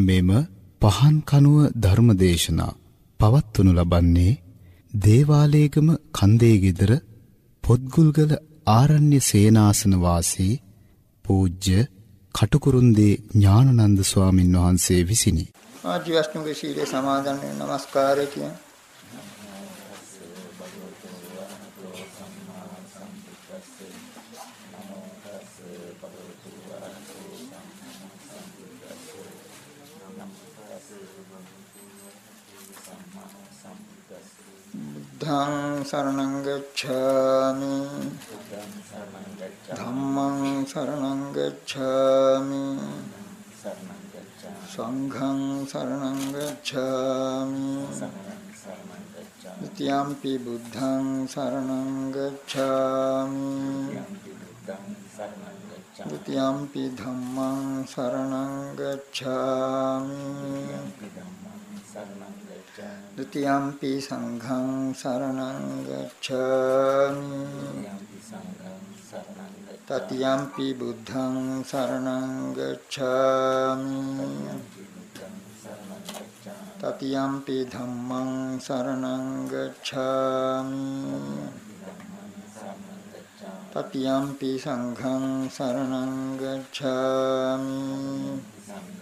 මෙම පහන් කනුව ධර්මදේශනා පවත්වනු ලබන්නේ දේවාලේගම කන්දේ গিදර පොත්ගුල්ගල ආරණ්‍ය සේනාසන වාසී පූජ්‍ය කටුකුරුන්දී ඥානනන්ද ස්වාමින් වහන්සේ විසිනි. ආදිවාසීන්ගේ සීලය සමාදන් වෙන නමස්කාරය කියන බුද්ධං සරණං ගච්ඡාමි ධම්මං සරණං ගච්ඡාමි සංඝං සරණං ගච්ඡාමි ဒ ුතියම්පි බුද්ධං සරණං ගච්ඡාමි ဒ ුතියම්පි ධම්මං සරණං ගච්ඡාමි ဒ ුතියම්පි සංඝං සරණං ගච්ඡාමි තතියම්පි බුද්ධං සරණං ගච්ඡාමි තතියම්පි ධම්මං සරණං ගච්ඡාමි තතියම්පි සංඝං සරණං ගච්ඡාමි සරණ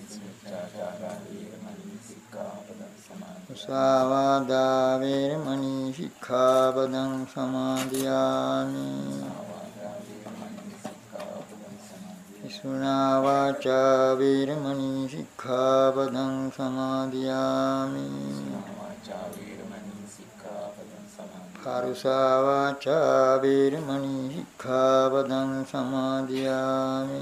මුසාවාදා වේරමණී සික්ඛාපදං සමාදියාමි। විසුනා වාචා වේරමණී සික්ඛාපදං සමාදියාමි। පරුසා වාචා වේරමණී සික්ඛාපදං සමාදියාමි।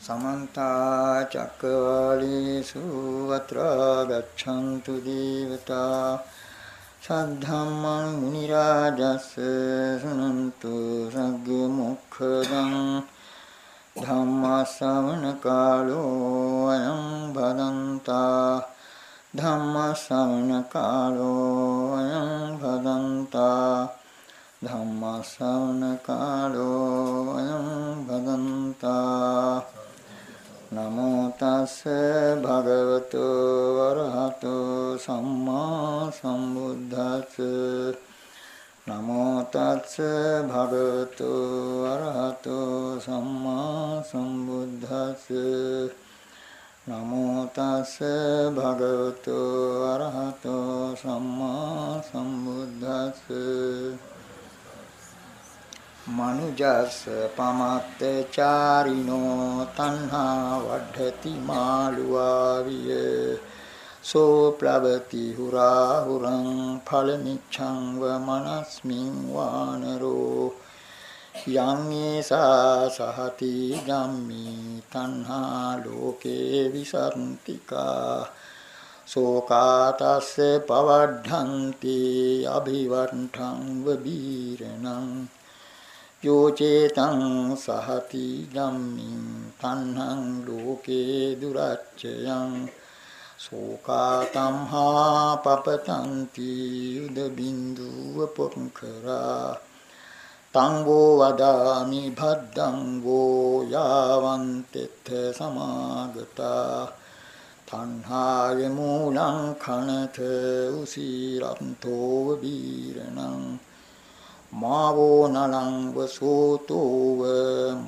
සමන්ත චක්කවාලේසු අත්‍රා ගච්ඡන්තු දේවතා සද්ධම්මං මුනි රාජස් සුනන්තු සග්ග මොක්ඛදං ධම්ම ශ්‍රවණ කාලෝ අයං බදන්තා ධම්ම ශ්‍රවණ කාලෝ අයං බදන්තා ධම්ම ශ්‍රවණ කාලෝ අයං බදන්තා නමෝ තස් භගවතු වරහතු සම්මා සම්බුද්දස්ස. නමෝ තස් භගවතු වරහතු සම්මා සම්බුද්දස්ස. නමෝ තස් භගවතු වරහතු සම්මා සම්බුද්දස්ස. මනුජස් පමත්ත චාරිනෝ තණ්හා වඩති මාළුවාවිය. සෝ ප්ලවති හුරා හුරං ඵලනිච්ඡං ව මනස්මින් වානරෝ. යං ඒසා සහති ධම්මි තණ්හා ලෝකේ විසන්තිකා. සෝකාතස්ස පවඩ්ඩන්ති අභිවට්ඨං වබීරණං යෝචේතං සහති ධම්මින් තණ්හං ලෝකේ දුරච්චයං සෝකාතම්හා පපතන්ති යුද බින්දුව පොක්කරා තංගෝ වදාමි භද්දං වූ යාවන්තෙත් සමාගතා තණ්හාය මූලං කනත උසීරන්තෝ බීරණං මාවෝ නලං වසෝතෝව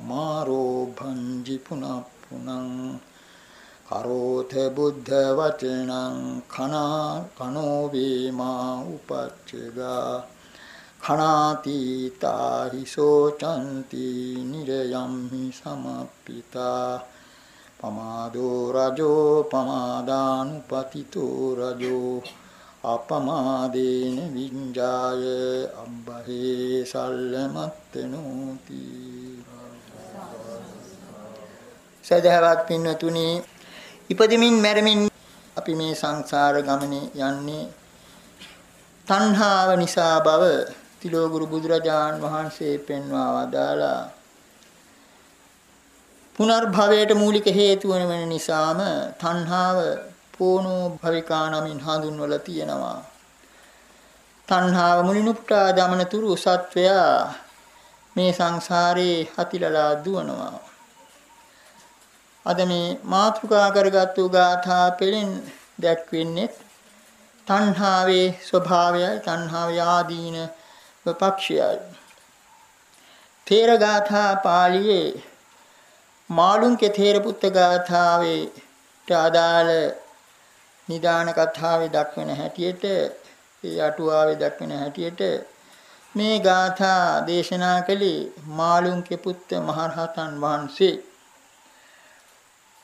මාරෝ පුනප්පුනං කරෝත බුද්ධ වචනං කනා කනෝ වේමා උපච්චගා khනාති තාහි සෝචන්ති නිරයම්හි සමප්පිතා පමාදෝ රජෝ පමාදානුපතිතෝ රජෝ අපමාදේන විඤ්ජාය අබ්බහේ සල්ලමත්තනෝති සදහවත් පින්වතුනි ඉපදෙමින් මැරෙමින් අපි මේ සංසාර ගමනේ යන්නේ. තණ්හාව නිසා බව තිලෝගුරු බුදුරජාන් වහන්සේ පෙන්වා වදාලා පුනර්භවයට මූලික හේතු වන නිසාම තණ්හාව පෝනෝ භවිකා නමින් හඳුන්වලා තියෙනවා. තණ්හාව මුලින් උපුටා දමන තුරු සත්වයා මේ සංසාරේ හතිලලා දුවනවා. අද මේ මාතෘකා කරගත්තු ගාථා පෙළින් දැක්වෙන්නේ තණ්හාවේ ස්වභාවයයි තණ්හාවේ ආදීන විපක්ෂයයි. තේර ගාථා පාළියේ මාළුන්ගේ තේර පුත්ත ගාථාවේ අදාළ නිදාන කතාවේ දක්වන හැටියට ඒ අටුවාවේ දක්වන හැටියට මේ ගාථා දේශනා කළේ මාළුන්ගේ පුත්ත මහරහතන් වහන්සේ.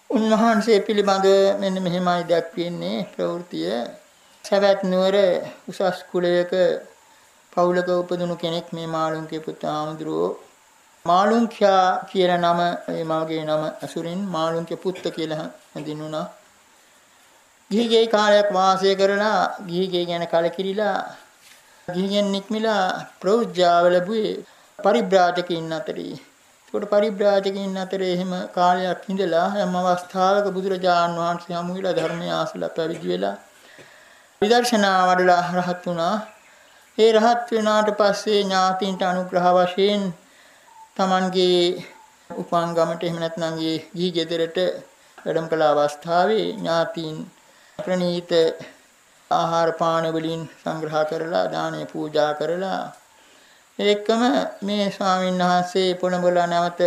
උන්වහන්සේ පිළිබඳ මෙන්න මෙහෙමයි දැක්වෙන්නේ ප්‍රවෘතිය සවැත් නුවර උසස් කුලයක පවුලක උපදුණු කෙනෙක් මේ මාළුන්ගේ පුත් ආමුද්‍රෝ මාළුන්ඛ්‍යා කියන නම මේ මාගේ නම අසුරින් මාළුන්ගේ පුත්ත කියලා හඳින්නුණා. ගිහිගේ කාලයක් වාසය කරලා ගිහිගේ ගැන කලකිරිලා ගිහිගෙන් නික්මිලා ප්‍රෞජ්‍යාව ලැබුවේ පරිබ්‍රාජකයින් අතරේ. ඒකට පරිබ්‍රාජකයින් අතරේ එහෙම කාලයක් ඉඳලා හැම අවස්ථාවක බුදුරජාණන් වහන්සේ හමු වෙලා ධර්මය ආසලා පැවිදි වෙලා විදර්ශනා වඩලා රහත් වුණා. ඒ රහත් වෙනාට පස්සේ ඥාතීන්ට අනුග්‍රහ වශයෙන් Tamanගේ උපංගමට එහෙම නැත්නම් ගිහි ගෙදරට වැඩම කළ අවස්ථාවේ ඥාතීන් ප්‍රණීත ආහාර පාන වලින් සංග්‍රහ කරලා දානය පූජා කරලා ඒකම මේ ස්වාමීන් වහන්සේ පොළඹලා නැවත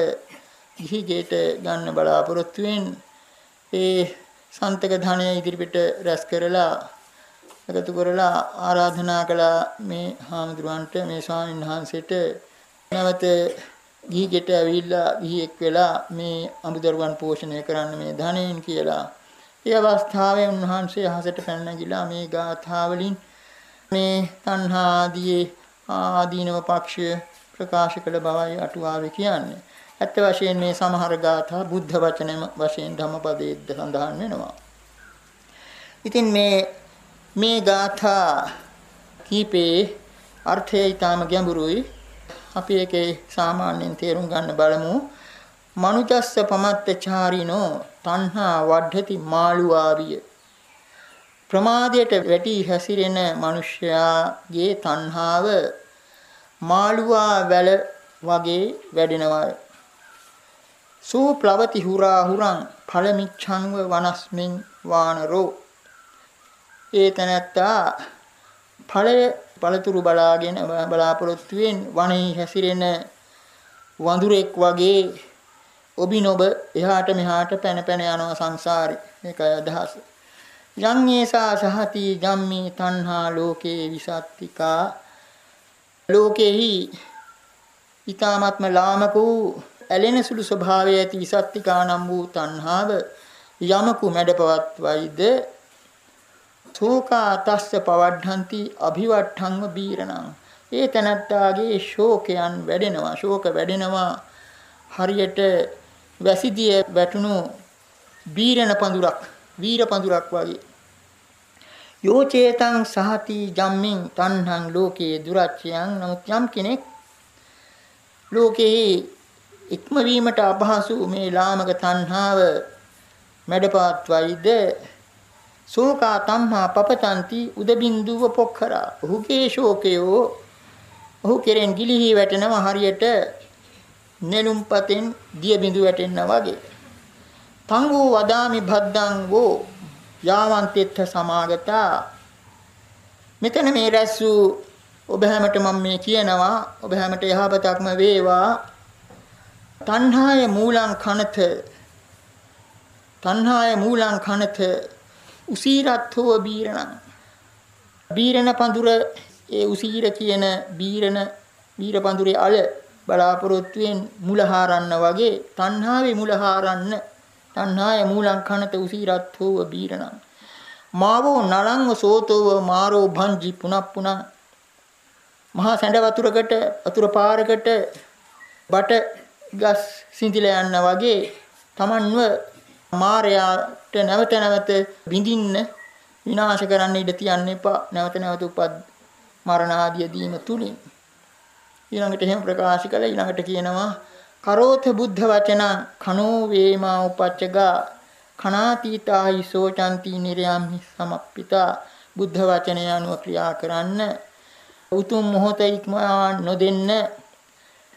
ගිහි ගෙට ගන්න බලාපොරොත්තු ඒ සන්තක ධනය ඉදිරිපිට රැස් කරලා එකතු කරලා ආරාධනා කළා මේ හාමුදුරුවන්ට මේ ස්වාමීන් වහන්සේට. නැවත ගිහි ගෙට ඇවිල්ලා ගිහිෙක් වෙලා මේ අමුදරුවන් පෝෂණය කරන්න මේ ධනෙන් කියලා ඒ අවස්ථාවේ උන්වහන්සේ අහසට පැන නැගිලා මේ ගාථා වලින් මේ තණ්හා ආදී ආදීනව පක්ෂය ප්‍රකාශ කළ බවයි අටුවාවේ කියන්නේ. ඇත්ත වශයෙන් මේ සමහර ගාථා බුද්ධ වචනම වශයෙන් ධම්මපදයේද සඳහන් වෙනවා. ඉතින් මේ මේ ගාථා කීපේ අර්ථය ඊටම ගැඹුරුයි. අපි ඒකේ සාමාන්‍යයෙන් තේරුම් ගන්න බලමු. මනුජස්ස පමත්තචාරිනෝ තණ්හා වඩ්ධති මාළුවාවිය. ප්‍රමාදයට වැටි හැසිරෙන මිනිසයාගේ තණ්හාව මාළුවා වැල වගේ වැඩෙනවා සූ ප්ලවති හුරා හුරං ඵලමිච්ඡංව වනස්මින් වානරෝ. ඒ තනත්තා ඵලය පළතුරු බලාගෙන බලාපොරොත්තුෙන් වනයේ හැසිරෙන වඳුරෙක් වගේ ඔබිනොබ එහාට මෙහාට පැන පැන යනවා සංසාරේ. මේකයි අදහස. යන්නේසා සහති ධම්මි තණ්හා ලෝකේ විසත්තිකා. ලෝකෙහි ඊ타ත්ම ලාමක වූ ඇලෙන සුළු ස්වභාවය ඇති විසත්තිකා නම් වූ තණ්හාව යමකු මැඩපවත්වයිද ශෝකා තස්ස පවඩ්හන්ති අභිවට්ඨංව බීරණං ඒ තනත්තාගේ ශෝකයන් වැඩෙනවා. ශෝක වැඩෙනවා. හරියට වැසිදිය වැටුණු බීරණ පඳුරක් වීර පඳුරක් වගේ. යෝචේතං සහති ජම්මින් තණ්හං ලෝකේ දුරච්චයන්. නමුත් යම් කෙනෙක් ලෝකේ ඉක්මවීමට අපහසු මේ ලාමක තණ්හාව මැඩපාත් වයිද සෝකා තම්හා පපතಂತಿ උදබින්දුව පොක්ඛරා. ඔහුගේ ශෝකයෝ ඔහු කෙරෙන් ගිලිහි වැටෙනවා. හරියට නෙළුම් පතෙන් දිය බිඳු වැටෙනා වගේ. තංගෝ වදාමි භද්දං වෝ යාවන්තෙත්ත සමාගතා. මෙතන මේ රැස් වූ ඔබ හැමට මම මේ කියනවා ඔබ හැමට යහපතක්ම වේවා. තණ්හාය මූලං කනත. තණ්හාය මූලං කනත. උසීරත්ථෝ බීරණ. බීරණ පඳුර ඒ උසීර කියන බීරණ බීර පඳුරේ අල බලාපොරොත්තුෙන් මුල හාරන්න වගේ තණ්හාවේ මුල හාරන්න තණ්හාය මූලං කනත උසීරත්ථෝ බීරණ. මාවෝ නලංව සෝතෝව මාරෝ භංජි පුනප්පුන. මහා සැඬ වතුරකට වතුර පාරකට බට ගස් සිඳිලා යන්න වගේ Tamanව මාරයාට නැවත නැවත බිඳින්න විනාශ කරන්න ඉඩ තියන්න එපා. නැවත නැවත උපත් මරණ ආදිය දීම තුලින් ඊළඟට එහෙම ප්‍රකාශ කළා. ඊළඟට කියනවා කරෝත බුද්ධ වචන කනෝ වේමා උපච්චගා කනාතීතාහි සෝචන්ති නිරයම්හි සමප්පිතා බුද්ධ වචනය අනුව ක්‍රියා කරන්න. උතුම් මොහොත ඉක්මවා නොදෙන්න.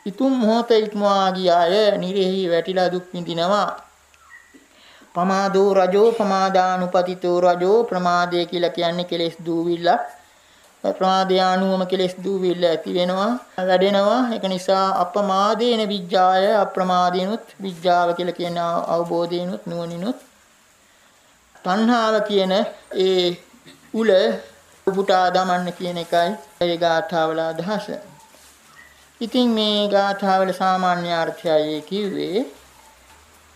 ඉතුම් මොහොත ඉක්මවා ගියාය. නිරෙහි වැටිලා දුක් විඳිනවා. පමාදෝ රජෝ පමාදානුපතිතෝ රජෝ ප්‍රමාදය කියලා කියන්නේ කෙලෙස් දූවිල්ලක්. ප්‍රමාදයානුවම කෙලෙස් දූවිල්ල ඇති වෙනවා වැඩෙනවා. ඒක නිසා අපමාදේන විඥාය අප්‍රමාදේනුත් විඥාව කියලා කියන අවබෝධේනුත් නුවණිනුත්. තණ්හාව කියන ඒ උල උපුටා දමන්න කියන එකයි ඒ ගාථාවල අදහස. ඉතින් මේ ගාථාවල සාමාන්‍ය අර්ථයයි කිව්වේ.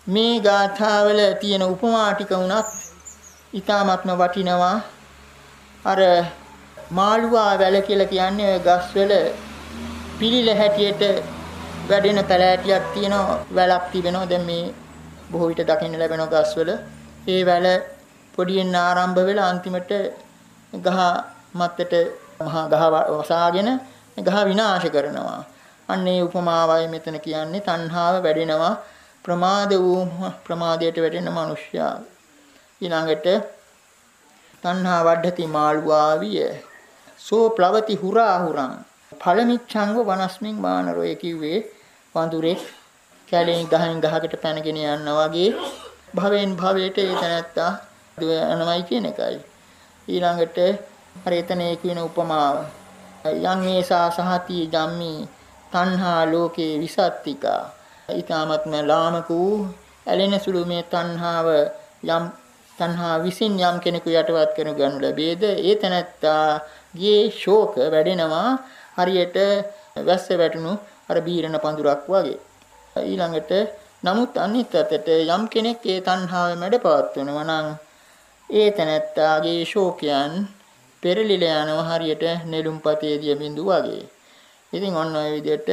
මේ ගාථාවල තියෙන උපමා ටික උනත් ඊ타මත්ම වටිනවා. අර මාළුවා වැල කියලා කියන්නේ ඔය ගස්වල පිළිල හැටියට වැඩෙන පැලෑටියක් තියෙනවා වැලක් තිබෙනවා. දැන් මේ බොහෝ විට දකින්න ලැබෙන ගස්වල ඒ වැල පොඩියෙන් ආරම්භ වෙලා අන්තිමට ගහ මත්තට මහා ගහ වසාගෙන ගහ විනාශ කරනවා. අන්න ඒ උපමාවයි මෙතන කියන්නේ. තණ්හාව වැඩෙනවා. ප්‍රමාද වූ ප්‍රමාදයට වැටෙන මිනිසයා. ඊළඟට තණ්හා වඩති මාළුවාවිය සෝ ප්ලවති හුරා හුරං. ඵලමිච්ඡංග වනස්මින් වානරෝ කිව්වේ වඳුරෙක් කැලෙන් ගහින් ගහකට පැනගෙන යනවා වගේ භවෙන් භවයට ඒ තැනැත්තා යනමයි කියන එකයි. ඊළඟට අර එතන ඒ කියන උපමාව. යං මේසා සහති ධම්මි තණ්හා ලෝකේ විසත්තිකා. ඊ타මත්ම ලාමක වූ ඇලෙන සුළු මේ තණ්හාව යම් තණ්හා විසින් යම් කෙනෙකු යටවත් කරනු ගනු ලැබේද? ඒ තැනැත්තාගේ ශෝක වැඩෙනවා හරියට වැස්ස වැටුණු අර බීරණ පඳුරක් වගේ ඊළඟට නමුත් අනිත් අතට යම් කෙනෙක් ඒ තණ්හාව මැඩපවත්වනවා නම් ඒ තැනැත්තාගේ ශෝකයන් පෙරලිලා යනවා හරියට නෙළුම්පතේදී බිඳු වගේ. ඉතින් ඔන්න ඔය විදිහට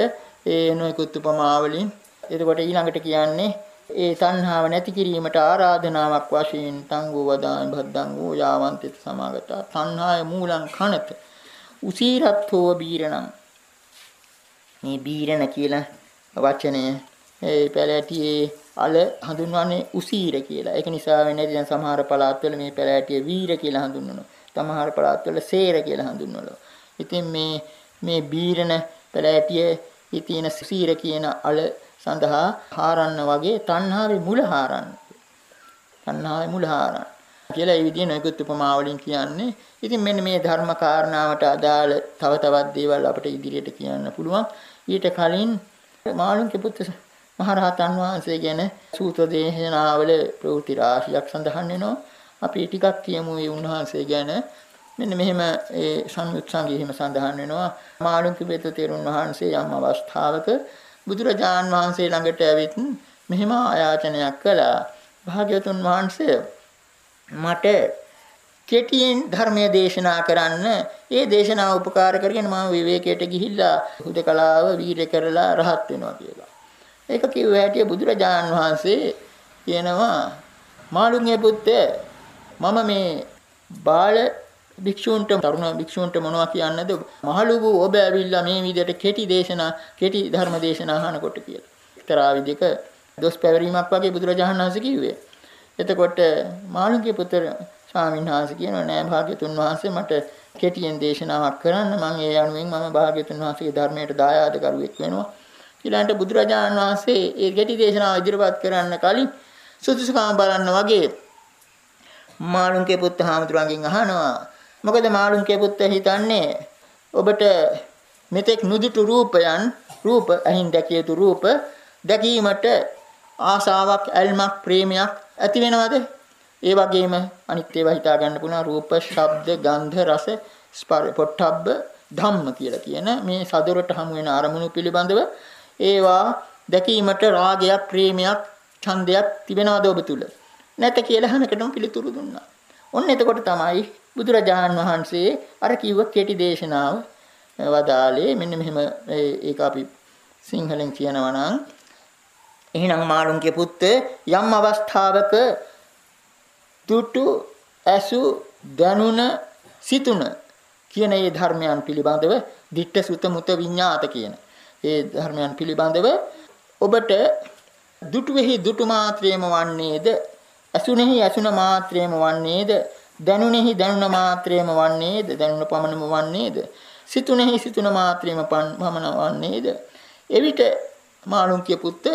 ඒ නොයෙකුත් උපමා වලින් එතකොට ඊළඟට කියන්නේ ඒ තණ්හාව නැති කිරීමට ආරාධනාවක් වශයෙන් තංගෝ වදාමි භද්දංගෝ යාවන්තිත සමාගත තණ්හාය මූලං කනත උසීරත්ථෝ බීරණං මේ බීරණ කියලා වචනය ඒ පැලැටියේ අල හඳුන්වන්නේ උසීර කියලා. ඒක නිසා වෙන්නේ දැන් සමහර පළාත්වල මේ පැලෑටිය වීර කියලා හඳුන්වනවා. සමහර පළාත්වල සේර කියලා හඳුන්වනවා. ඉතින් මේ මේ බීරණ පැලෑටිය තියෙන සීර කියන අල සඳහා හාරන්න වගේ තණ්හාවේ මුල හාරන්න. තණ්හාවේ මුල හාරන්න. කියලා ඒ විදිහේ නොයෙකුත් උපමා වලින් කියන්නේ. ඉතින් මෙන්න මේ ධර්ම කාරණාවට අදාළ තව තවත් දේවල් අපිට ඉදිරියට කියන්න පුළුවන්. ඊට කලින් මාළුන්ගේ පුත්‍ර මහරහතන් වහන්සේ ගැන සූත්‍ර දේශනාවල ප්‍රවෘත්ති රාශියක් සඳහන් වෙනවා. අපි ටිකක් කියමු ඒ උන්වහන්සේ ගැන. මෙන්න මෙහෙම ඒ සංයුත් සංගීතෙම සඳහන් වෙනවා. මාළුන්ක වේත තෙරුන් වහන්සේ යම් අවස්ථාවක බුදුරජාන් වහන්සේ ළඟට ඇවිත් මෙහෙම ආයාචනයක් කළා. භාග්‍යවතුන් වහන්සේ මට කෙටියෙන් ධර්මයේ දේශනා කරන්න ඒ දේශනාව උපකාර කරගෙන මම විවේකයට ගිහිල්ලා හුදකලාව වීර කරලා රහත් වෙනවා කියලා. ඒක කිව්ව හැටිය බුදුරජාණන් වහන්සේ කියනවා මාළුන්ගේ පුත්තේ මම මේ බාල භික්ෂූන්ට තරුණ භික්ෂූන්ට මොනවා කියන්නද මහලුබු ඔබ ඇවිල්ලා මේ විදිහට කෙටි දේශනා කෙටි ධර්ම දේශනා අහනකොට කියලා. එක්තරා විදිහක දොස් පැවරීමක් වගේ බුදුරජාණන් වහන්සේ කිව්වේ. එතකොට මාළුන්ගේ පුතර ස්වාමීන් වහන්සේ කියනවා නෑ භාග්‍යතුන් වහන්සේ මට කෙටියෙන් දේශනාවක් කරන්න මම ඒ අනුවෙන් මම භාග්‍යතුන් වහන්සේගේ ධර්මයට දායාද කරුවෙක් වෙනවා. ඊළඟට බුදුරජාණන් වහන්සේ ඒ ගැටි දේශනාව ඉදිරිපත් කරන්න කලින් සුදුසුකම් බලන්න වගේ මාළුන්ගේ පුත් හාමුදුරන්ගෙන් අහනවා මොකද මාළුන්ගේ පුත් හිතන්නේ ඔබට මෙතෙක් නුදුටු රූපයන් රූප අහින් දැකිය යුතු රූප දැකීමට ආසාවක් ඇල්මක් ප්‍රේමයක් ඇති වෙනවද? ඒ වගේම අනිත් ඒවා හිතා ගන්න පුළුවන් රූප, ශබ්ද, ගන්ධ, රස, ස්පර්ශ, පොට්ටබ්බ, ධම්ම කියලා කියන මේ සදොරට හමු වෙන අරමුණු පිළිබඳව ඒවා දැකීමට රාගයක්, ප්‍රේමයක්, ඡන්දයක් තිබෙනවද ඔබ තුල? නැත කියලා හැමකටම පිළිතුරු දුන්නා. ඔන්න එතකොට තමයි බුදුරජාණන් වහන්සේ අර කිව්ව කෙටි දේශනාව වදාලේ මෙන්න මෙහෙම ඒක අපි සිංහලෙන් කියනවා නම්. එහෙනම් මාළුන්ගේ පුත්ත යම් අවස්ථාවක තුටු ඇසු දැනුණ සිතුන කියන මේ ධර්මයන් පිළිබඳව ditta sutta muta විඤ්ඤාත කියන ඒ ධර්මයන් පිළිබඳව ඔබට දුටුවෙහි දුටු මාත්‍රයම වන්නේද? ඇසුනේහි ඇසුන මාත්‍රයම වන්නේද? දැනුනේහි දැනුන මාත්‍රයම වන්නේද? දැනුන පමණම වන්නේද? සිතුනේහි සිතුන මාත්‍රයම පමණ වන්නේද? එවිට මාළුන්ගේ පුත්ත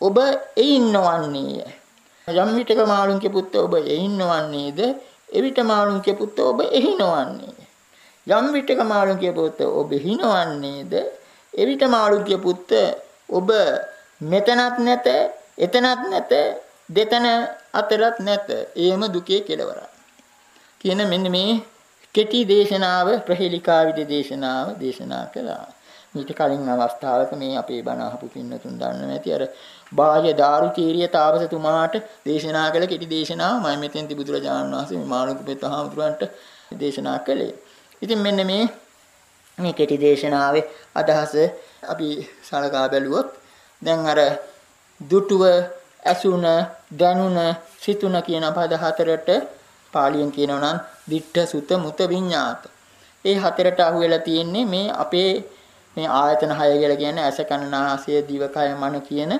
ඔබ එයින් නොවන්නේය යම් විටක මාළුන්ගේ පුත්ත ඔබ එයින් නොවන්නේද එවිට මාළුන්ගේ පුත්ත ඔබ එහි නොවන්නේය යම් විටක මාළුන්ගේ පුත්ත ඔබ එහි නොවන්නේද එවිට මාළුන්ගේ පුත්ත ඔබ මෙතනත් නැත එතනත් නැත දෙතන අතරත් නැත. එයම දුකේ කෙලවරයි කියන මෙන්න මේ කෙටි දේශනාව ප්‍රහේලිකා විද දේශනාව දේශනා කළා. මීට කලින් අවස්ථාවක මේ අපේ බණ අහපු පින්නතුන් දන්නවා ඇති. අර බාහ්‍ය දාරුචීරිය තාපසතුමාට දේශනා කළ කෙටි දේශනාව මම මෙතෙන්දී බුදුරජාණන් වහන්සේ මේ මාළුකුපෙත් හාමුදුරන්ට දේශනා කළේ. ඉතින් මෙන්න මේ මේ කෙටි දේශනාවේ අදහස අපි සලකා බැලුවොත් දැන් අර දුටුව ඇසුන දැනුන සිතුන කියන පද හතරට පාලියෙන් කියනවා නම් ditta sutta muta විඤ්ඤාත. ඒ හතරට අහු වෙලා තියෙන්නේ මේ අපේ මේ ආයතන 6 කියලා කියන්නේ ඇස කන නාසය දිව කය මන කියන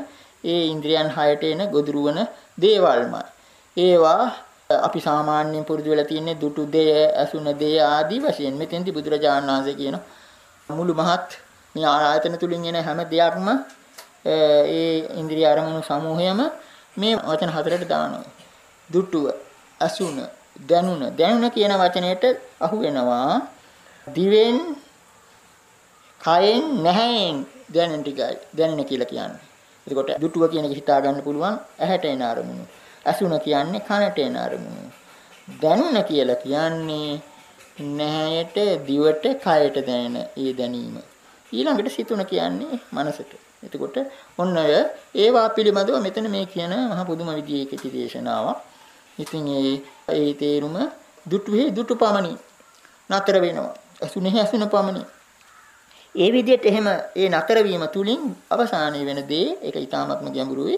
ඒ ඉන්ද්‍රියන් 6ට එන ගොදුරු වන දේවල්මයි. ඒවා අපි සාමාන්‍යයෙන් පුරුදු වෙලා තියෙන්නේ දුටු දෙය, අසුන දෙය ආදී වශයෙන්. මෙතෙන්දී බුදුරජාණන් වහන්සේ කියන මුළු මහත් මේ ආයතන තුලින් එන හැම දෙයක්ම ඒ ඉන්ද්‍රිය අරමුණු සමූහයම මේ වචන හතරට දානවා. දුටුව, අසුන, දැනුන. දැනුන කියන වචනයට අහු වෙනවා දිවෙන් කයෙන් නැහැෙන් දැනෙන ටිකයි දැනෙන කියලා කියන්නේ. එතකොට දුටුව කියන එක හිතා ගන්න පුළුවන් ඇහැට එන අරමුණු. ඇසුණ කියන්නේ කනට එන අරමුණු. දැනුණ කියලා කියන්නේ නැහැයට දිවට කයට දැනෙන ඒ දැනීම. ඊළඟට සිතුණ කියන්නේ මනසට. එතකොට ඔන්න ඔය ඒවා පිළිබඳව මෙතන මේ කියන මහ පුදුම විදිහේ කෙටි දේශනාවක්. ඉතින් ඒ ඒ තේරුම දුටුවේ දුටු පමණි නතර වෙනවා. අසුනේ අසුන පමණි ඒ විදිහට එහෙම ඒ නතර වීම තුලින් අවසානයේ වෙන දේ ඒක ඊටාත්ම ගැඹුරුයි.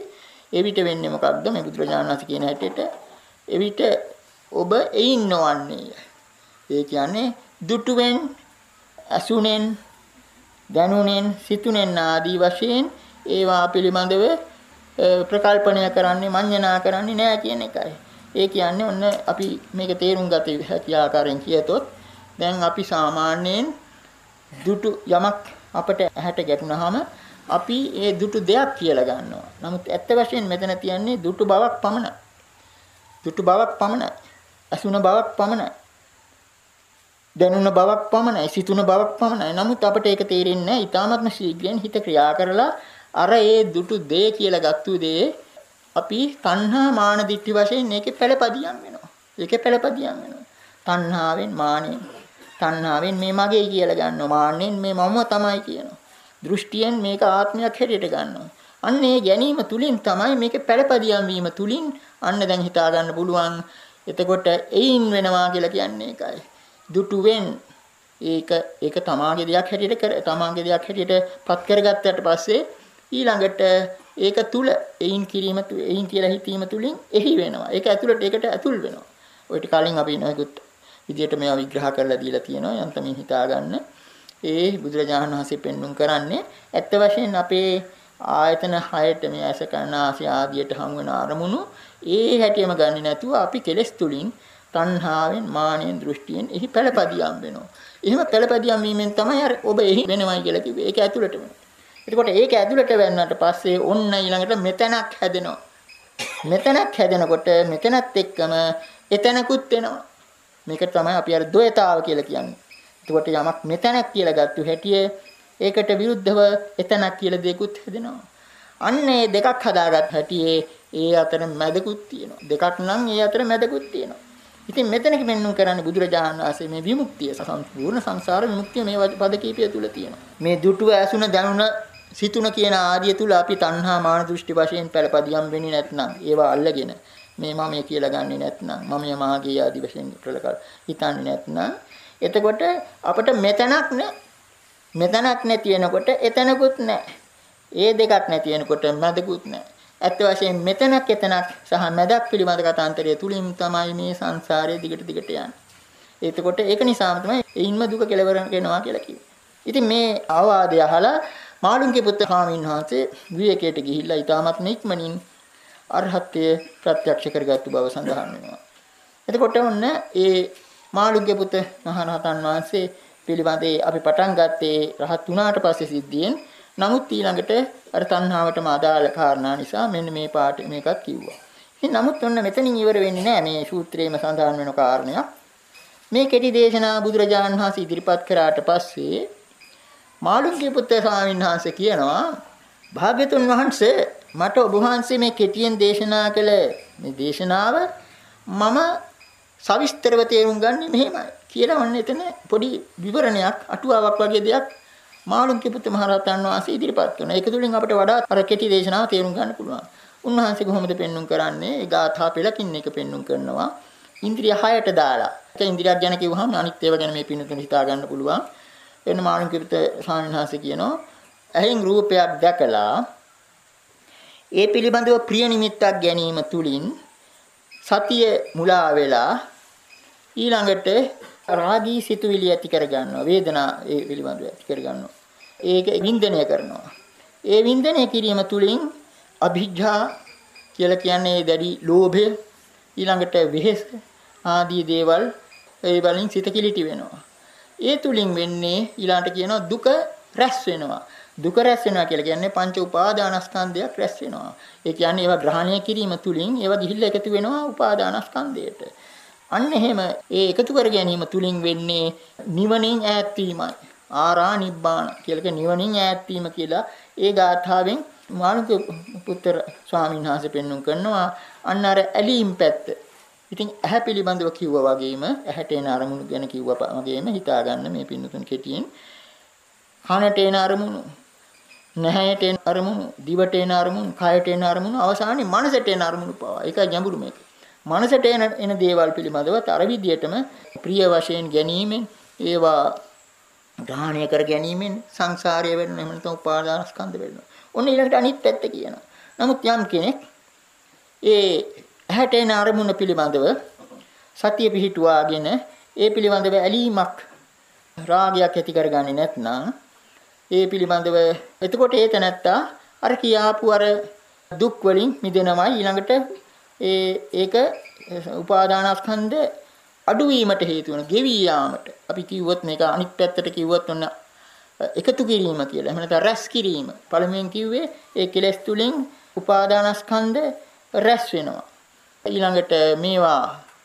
ඒ විට වෙන්නේ මොකක්ද මේ බුදුරජාණන් වහන්සේ කියන හැටියට එවිට ඔබ එයින් නොවන්නේය. ඒ කියන්නේ දුටුවෙන් අසුනෙන් දැනුනෙන් සිතුනෙන් ආදී වශයෙන් ඒවා පිළිබඳව ප්‍රකල්පනය කරන්නේ මඤ්ඤණා කරන්නේ නැහැ කියන එකයි. ඒ කියන්නේ ඔන්න අපි මේක තේරුම් ගත හැකි ආකාරයෙන් කියතොත් දැන් අපි සාමාන්‍යයෙන් දුටු යමක් අපට ඇහැට ගැටුනහම අපි ඒ දුටු දෙයක් කියලා ගන්නවා. නමුත් ඇත්ත වශයෙන් මෙතන තියන්නේ දුටු බවක් පමණයි. දුටු බවක් පමණයි. අසුන බවක් පමණයි. දැනුණ බවක් පමණයි. සිතුන බවක් පමණයි. නමුත් අපට ඒක තේරෙන්නේ නැහැ. ඊ타ත්ම ශීඝ්‍රයෙන් හිත ක්‍රියා කරලා අර ඒ දුටු දේ කියලා ගත්තු දේ අපි තණ්හා මාන දිට්ඨි වශයෙන් ඒකේ පළපදියම් වෙනවා. ඒකේ පළපදියම් වෙනවා. තණ්හාවෙන් මානෙන් තණ්හාවෙන් මේ මගේ කියලා ගන්නවා. මාන්නෙන් මේ මම තමයි කියනවා. දෘෂ්ටියෙන් මේක ආත්මයක් හැටියට ගන්නවා. අන්න ඒ ගැනීම තුලින් තමයි මේක පළපදියම් වීම තුලින් අන්න දැන් හිතා ගන්න පුළුවන්. එතකොට එයින් වෙනවා කියලා කියන්නේ ඒකයි. දුටුවෙන් ඒක ඒක තමාගේ දෙයක් හැටියට කර තමාගේ දෙයක් හැටියට පත් කරගත්තට පස්සේ ඊළඟට ඒක තුල එයින් කිරීම එයින් කියලා හිතීම තුලින් එහි වෙනවා. ඒක ඇතුළට ඒකට ඇතුල් වෙනවා. ඔය ටික කලින් අපි නොයෙකුත් විදියට මේවා විග්‍රහ කරලා දීලා තියෙනවා යන්තමින් හිතා ගන්න. ඒ බුදුරජාණන් වහන්සේ පෙන්눔 කරන්නේ ඇත්ත වශයෙන් අපේ ආයතන 6ට මේ ඇස කන ආසය ආදියට හමු වෙන අරමුණු ඒ හැටියම ගන්නේ නැතුව අපි කෙලෙස් තුලින් තණ්හාවෙන් මානෙන් දෘෂ්ටියෙන් එහි පළපදියම් වෙනවා. එහෙම පළපදියම් වීමෙන් තමයි අර ඔබ එහි වෙනවයි කියලා කිව්වේ. ඒක ඇතුළට වෙනවා. එතකොට ඒක ඇතුළට වෙන්නට පස්සේ ඔන්න ඊළඟට මෙතනක් හැදෙනවා. මෙතනක් හැදෙනකොට මෙතනත් එක්කම එතනකුත් වෙනවා. මේකට තමයි අපි අර ද්වේතාව කියලා කියන්නේ. එතකොට යමක් මෙතනක් කියලා ගත්තු හැටියේ ඒකට විරුද්ධව එතනක් කියලා දෙකුත් හැදෙනවා. අන්න ඒ දෙකක් හදාගත් හැටියේ ඒ අතර මැදකුත් තියෙනවා. දෙකක් නම් ඒ අතර මැදකුත් තියෙනවා. ඉතින් මෙතනක මෙන්නුම් කරන්නේ බුදුරජාණන් වහන්සේ මේ විමුක්තිය සම්පූර්ණ සංසාර විමුක්තිය මේ පද කීපය තුල තියෙනවා. මේ දුටුව ඇසුන දැනුණ සිතුන කියන ආදිය තුල අපි තණ්හා මාන දෘෂ්ටි වශයෙන් පළපදියම් වෙන්නේ නැත්නම් ඒවා අල්ලගෙන මේ මමයේ කියලා ගන්නෙ නැත්නම් මමයේ මාගේ ආදි වශයෙන් ප්‍රලකල් හිතන්නේ නැත්නම් එතකොට අපිට මෙතනක් නෑ මෙතනක් නැති වෙනකොට එතනකුත් නෑ ඒ දෙකක් නැති වෙනකොට මැදකුත් නෑ ඇත්ත වශයෙන් මෙතනක් එතනක් සහ මැදක් පිළිබඳ කතාන්තරය තුලින් තමයි මේ සංසාරයේ දිගට දිගට යන්නේ. එතකොට ඒක නිසාම තමයි එයින්ම දුක කෙලවර වෙනවා කියලා කිව්වේ. ඉතින් මේ අවවාදය අහලා මාළුන්ගේ පුත්‍ර ස්වාමීන් වහන්සේ විවේකයට ගිහිල්ලා ඊටමත් ඉක්මනින් අරහත්ත්වය ප්‍රත්‍යක්ෂ කරගත්තු බව සඳහන් වෙනවා. එතකොට ඔන්න ඒ මාළුන්ගේ පුත්‍ර මහරහතන් වහන්සේ පිළිබඳේ අපි පටන් ගත්තේ රහත් වුණාට පස්සේ සිද්ධියෙන් නමුත් ඊළඟට අර තණ්හාවටම අදාළ කාරණා නිසා මෙන්න මේ පාඩ මේකත් කිව්වා. ඉතින් නමුත් ඔන්න මෙතනින් ඉවර වෙන්නේ නැහැ මේ සූත්‍රයේම සඳහන් වෙන කාරණයක්. මේ කෙටි දේශනා බුදුරජාණන් වහන්සේ ඉදිරිපත් කරාට පස්සේ මාළුන්ගේ පුත්‍ර ස්වාමීන් වහන්සේ කියනවා භාග්‍යතුන් වහන්සේ මට ඔබ වහන්සේ මේ කෙටියෙන් දේශනා කළ මේ දේශනාව මම සවිස්තරව තේරුම් ගන්නේ මෙහෙමයි කියලා ඔන්න එතන පොඩි විවරණයක් අටුවාවක් වගේ දෙයක් මාළුන්ගේ පුත්‍ර මහරහතන් වහන්සේ ඉදිරිපත් කරනවා. ඒක තුලින් අපිට වඩා අර කෙටි දේශනාව තේරුම් ගන්න පුළුවන්. උන්වහන්සේ කොහොමද පෙන්눔 කරන්නේ? ඒ ගාථා පෙළකින් එක පෙන්눔 කරනවා. ඉන්ද්‍රිය 6ට දාලා. ඒක ඉන්ද්‍රියක් ගැන කිව්වහම අනිත් ඒවා ගැන මේ පින්නතුන් හිතා ගන්න පුළුවන්. එන්න මාළුන්ගේ පුත්‍ර ස්වාමීන් වහන්සේ කියනවා ඇහෙන් රූපයක් දැකලා ඒ පිළිබඳව ප්‍රිය නිමිත්තක් ගැනීම තුලින් සතිය මුලා වෙලා ඊළඟට රාගී සිතුවිලි ඇති කර ගන්නවා වේදනා ඒ පිළිබඳව ඇති කර ගන්නවා ඒක වින්දනය කරනවා. ඒ වින්දනය කිරීම තුලින් අභිජ්ජා කියලා කියන්නේ දැඩි ලෝභය ඊළඟට වෙහෙස ආදී දේවල් ඒ වලින් සිත කිලිටි වෙනවා. ඒ තුලින් වෙන්නේ ඊළඟට කියනවා දුක රැස් වෙනවා. දුක රැස් වෙනවා කියලා කියන්නේ පංච උපාදානස්කන්ධයක් රැස් වෙනවා. ඒ කියන්නේ ඒවා ග්‍රහණය කිරීම තුලින් ඒවා ගිහිල්ලා එකතු වෙනවා උපාදානස්කන්ධයට. අන්න එහෙම ඒ එකතු කර ගැනීම තුලින් වෙන්නේ නිවනින් ඈත් වීමයි. ආරා නිබ්බාන කියලා නිවනින් ඈත් වීම කියලා ඒ ගාථාවෙන් මානුක පුත්‍ර ස්වාමීන් වහන්සේ පෙන්වුම් කරනවා අන්න අර ඇලීම් පැත්ත. ඉතින් ඇහැ පිළිබඳව කිව්වා වගේම ඇහැට එන අරමුණු ගැන කිව්වා වගේම හිතා ගන්න මේ පින්නතුන් කෙටියෙන් කනට එන අරමුණු නැහැයට එන අරමුණු දිවට එන අරමුණු කයට එන අරමුණු අවසානයේ මනසට එන අරමුණු පවා ඒකයි ගැඹුරු මේක මනසට එන එන දේවල් පිළිබඳව අර විදියටම ප්‍රිය වශයෙන් ගැනීමෙන් ඒවා ග්‍රහණය කර ගැනීමෙන් සංසාරය වෙන්න එහෙම නැත්නම් උපාදානස්කන්ධ වෙනවා. ඔන්න ඊළඟට අනිත් පැත්ත කියනවා. නමුත් යම් කෙනෙක් ඒ ඇහැට එන අරමුණ පිළිබඳව සතිය පිහිටුවාගෙන ඒ පිළිබඳව ඇලීමක් රාගයක් ඇති කරගන්නේ නැත්නම් ඒ පිළිබඳව එතකොට ඒ තැනත්තා අර කියාපු අර දුක් වලින් මිදෙනවයි ඊළඟට ඒ ඒක උපාදානස්කන්ධ අඩුවීමට හේතු වෙන ගෙවි යාමට අපි කිව්වොත් මේක අනිත් පැත්තට කිව්වොත් ඔන්න එකතු කිරීම කියලා. එහෙම නැත්නම් රැස් කිරීම. පළමුවෙන් කිව්වේ ඒ කෙලෙස් තුලින් උපාදානස්කන්ධ රැස් වෙනවා. ඊළඟට මේවා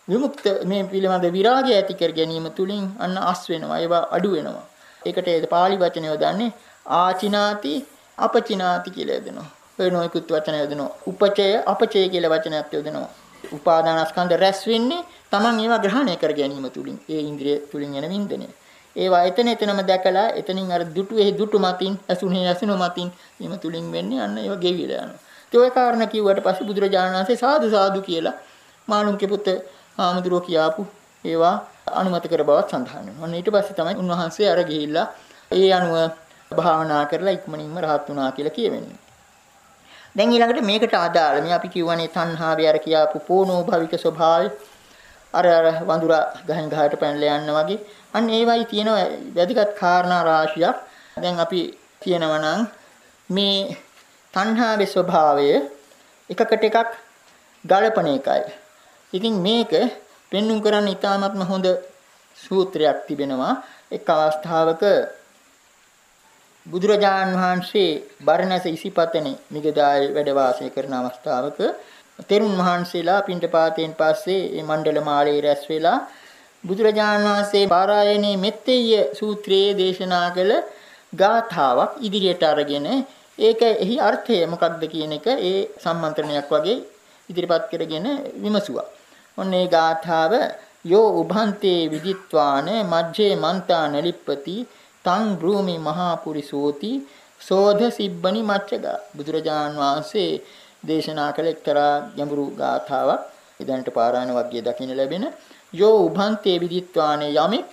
විමුක්ත මේ පිළිබඳ විරාගය ඇති කර ගැනීම තුලින් අන්න අස් වෙනවා. ඒවා අඩු වෙනවා. ඒකට ඒ පාලි වචනය යොදන්නේ ආචිනාති අපචිනාති කියලා යොදනවා. ඔය නොයෙකුත් වචන යොදනවා. උපචය අපචය කියලා වචනයක් යොදනවා. උපාදානස්කන්ධ රැස් වෙන්නේ Taman ඒවා ග්‍රහණය කර ගැනීම තුලින්. ඒ ඉන්ද්‍රිය තුලින් එන වින්දනය. ඒවා එතන එතනම දැකලා එතනින් අර දුටුවේ දුටු මතින් ඇසුනේ ඇසුන මතින් එම තුලින් වෙන්නේ අන්න ඒවා ගෙවිලා යනවා. ඒ ඔය කාරණා කිව්වට පස්සේ බුදුරජාණන් වහන්සේ සාදු සාදු කියලා මාළුන්ගේ පුත ආමතුරෝ කියාපු ඒවා අනුමත කර බවත් සඳහන් වෙනවා. අන්න ඊට පස්සේ තමයි උන්වහන්සේ අර ගිහිල්ලා ඒ අනුව භාවනා කරලා ඉක්මනින්ම rahat වුණා කියලා කියවෙන්නේ. දැන් ඊළඟට මේකට අදාළ මේ අපි කියවනේ තණ්හාවේ අර කියාපු පෝනෝ භවික ස්වභාවය අර අර වඳුරා ගහෙන් ගහට පැනලා යන්න වගේ අන්න ඒවයි තියෙන වැදගත් කාරණා රාශියක්. දැන් අපි කියනවා නම් මේ තණ්හාවේ ස්වභාවය එකකට එකක් ගලපන එකයි. ඉතින් මේක පෙන්눔 කරන්න ඉතාමත්ම හොඳ සූත්‍රයක් තිබෙනවා. එක් අවස්ථාවක බුදුරජාණන් වහන්සේ බරණැස ඉසිපතනේ මිගදායේ වැඩ වාසය කරන අවස්ථාවක තෙරුන් වහන්සේලා පින්ඩපාතයෙන් පස්සේ මේ මණ්ඩල මාලේ රැස් වෙලා බුදුරජාණන් වහන්සේ පාරායනේ මෙත්තේය සූත්‍රයේ දේශනා කළ ගාථාවක් ඉදිරියට අරගෙන ඒක එහි අර්ථය මොකක්ද කියන එක ඒ සම්මන්ත්‍රණයක් වගේ ඉදිරිපත් කරගෙන විමසුවා. ඔන්න ඒ ගාථාව යෝ උභන්තේ විදිත්වාන මජ්ජේ මන්තා නලිප්පති තං බ්‍රූමි මහා පුරිසෝති සෝධ සිබ්බනි මච්චගා බුදුරජාන් වහන්සේ දේශනා කළ එක්තරා ගැඹුරු ගාථාවක්. ඉදන්ට පාරායන වර්ගයේ දකින්න ලැබෙන යෝ උභන්තේ විදිත්වානේ යමෙක්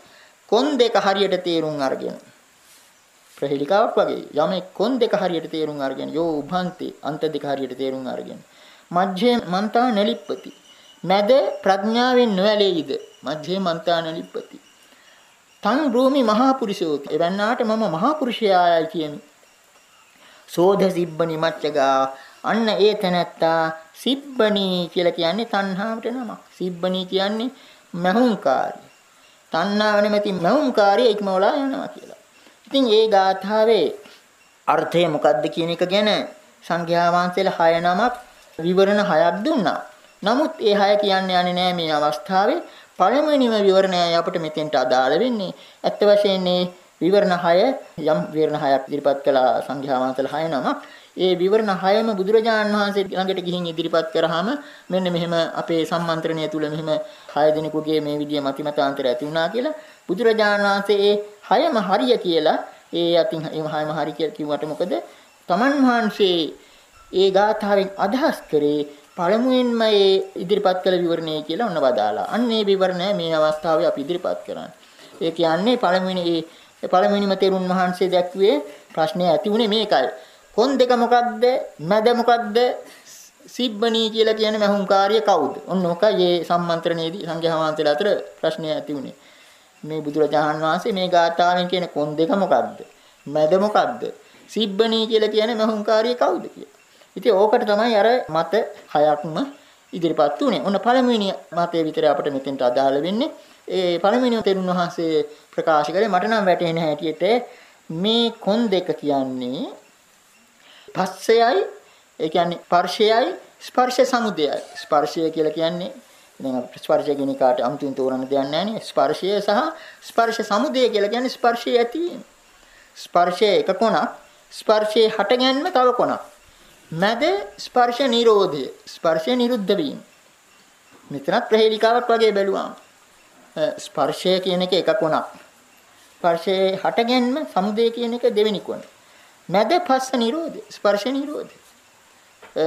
කොන් දෙක හරියට තේරුම් අරගෙන. ප්‍රහෙලිකාවක් වගේ. යමෙක් කොන් දෙක හරියට තේරුම් අරගෙන යෝ උභන්තේ අන්ත දෙක හරියට තේරුම් අරගෙන. මජ්ජේ මන්තා නලිප්පති මැද ප්‍රඥාවෙන් නොඇලෙයිද? මජ්ජේ මන්තා නලිප්පති තං භූමි මහා පුරුෂෝති එවන්නාට මම මහා පුරුෂයායයි කියමි. සෝධ සිබ්බනි මච්චගා අන්න ඒ තැනැත්තා සිබ්බනි කියලා කියන්නේ තණ්හාවට නමක්. සිබ්බනි කියන්නේ මහුංකාරය තණ්හාව නැමැති මහුංකාරය ඉක්මවලා යනවා කියලා. ඉතින් ඒ ගාථාවේ අර්ථය මොකක්ද කියන එක ගැන සංඝයා වහන්සේලා හය නමක් විවරණ හයක් දුන්නා. නමුත් ඒ හය කියන්නේ යන්නේ නැහැ මේ අවස්ථාවේ. පළමුවෙනිම විවරණයයි අපිට මෙතෙන්ට අදාළ වෙන්නේ. ඇත්ත වශයෙන්ම මේ විවරණ 6 යම් විවරණ 6ක් ඉදිරිපත් කළා සංඝයා වහන්සේලා 6 නමක්. ඒ විවරණ 6ම බුදුරජාණන් වහන්සේ ළඟට ගිහින් ඉදිරිපත් කරාම මෙන්න මෙහෙම අපේ සම්මන්ත්‍රණය තුල මෙහෙම 6 දිනකගේ මේ විදිය මතිමතාන්තර ඇති වුණා කියලා බුදුරජාණන් වහන්සේ ඒ 6ම හරිය කියලා ඒ අතින් ඒ 6ම හරි කියලා කිව්වට මොකද තමන් වහන්සේ ඒ ගාථාවෙන් අදහස් කරේ පළමුවෙන්ම ඒ ඉදිරිපත් කළ විවරණය කියලා ඔන්න වදාලා. අන්න ඒ විවරණය මේ අවස්ථාවේ අපි ඉදිරිපත් කරන්නේ. ඒ කියන්නේ පළමුවෙනි ඒ පළමුවෙනිම තෙරුන් වහන්සේ දැක්ුවේ ප්‍රශ්නේ ඇති උනේ මේකයි. කොන් දෙක මොකද්ද? මැද මොකද්ද? සිබ්බණී කියලා කියන මහුංකාරිය කවුද? ඔන්න මොකයි මේ සම්මන්ත්‍රණයේදී සංඝයා වහන්සේලා අතර ප්‍රශ්නය ඇති උනේ. මේ බුදුරජාණන් වහන්සේ මේ ගාථාවෙන් කියන කොන් දෙක මොකද්ද? මැද මොකද්ද? සිබ්බණී කියලා කියන මහුංකාරිය කවුද කියලා. ඉතින් ඕකට තමයි අර මත හයක්ම ඉදිරිපත් උනේ. ඔන්න පළමුවෙනි මතය විතර අපිට මෙතෙන්ට අදාළ වෙන්නේ. ඒ පළමුවෙනි තෙරුන් වහන්සේ ප්‍රකාශ කරේ මට නම් වැටහෙන හැටියට මේ කොන් දෙක කියන්නේ පස්සයයි ඒ කියන්නේ ස්පර්ශයයි ස්පර්ශ සමුදයයි. ස්පර්ශය කියලා කියන්නේ දැන් අපිට ස්පර්ශය කියන එකට අමුතුවෙන් තෝරන්න දෙයක් නැහැ නේ. ස්පර්ශය සහ ස්පර්ශ සමුදය කියලා කියන්නේ ස්පර්ශයේ ඇතිවීම. ස්පර්ශයේ එක කොනක් ස්පර්ශයේ හටගැන්ම තව කොනක්. මැද ස්පර්ශ නිරෝධය ස්පර්ශය නිරුද්ධ වීම. මෙතනත් ප්‍රහේලිකාවක් වගේ බැලුවාම ස්පර්ශය කියන එක එක කොනක් ස්පර්ශයේ හටගැන්ම සමුදය කියන එක දෙවෙනි කොන. මැද පස්ස නිරෝධය ස්පර්ශ නිරෝධය.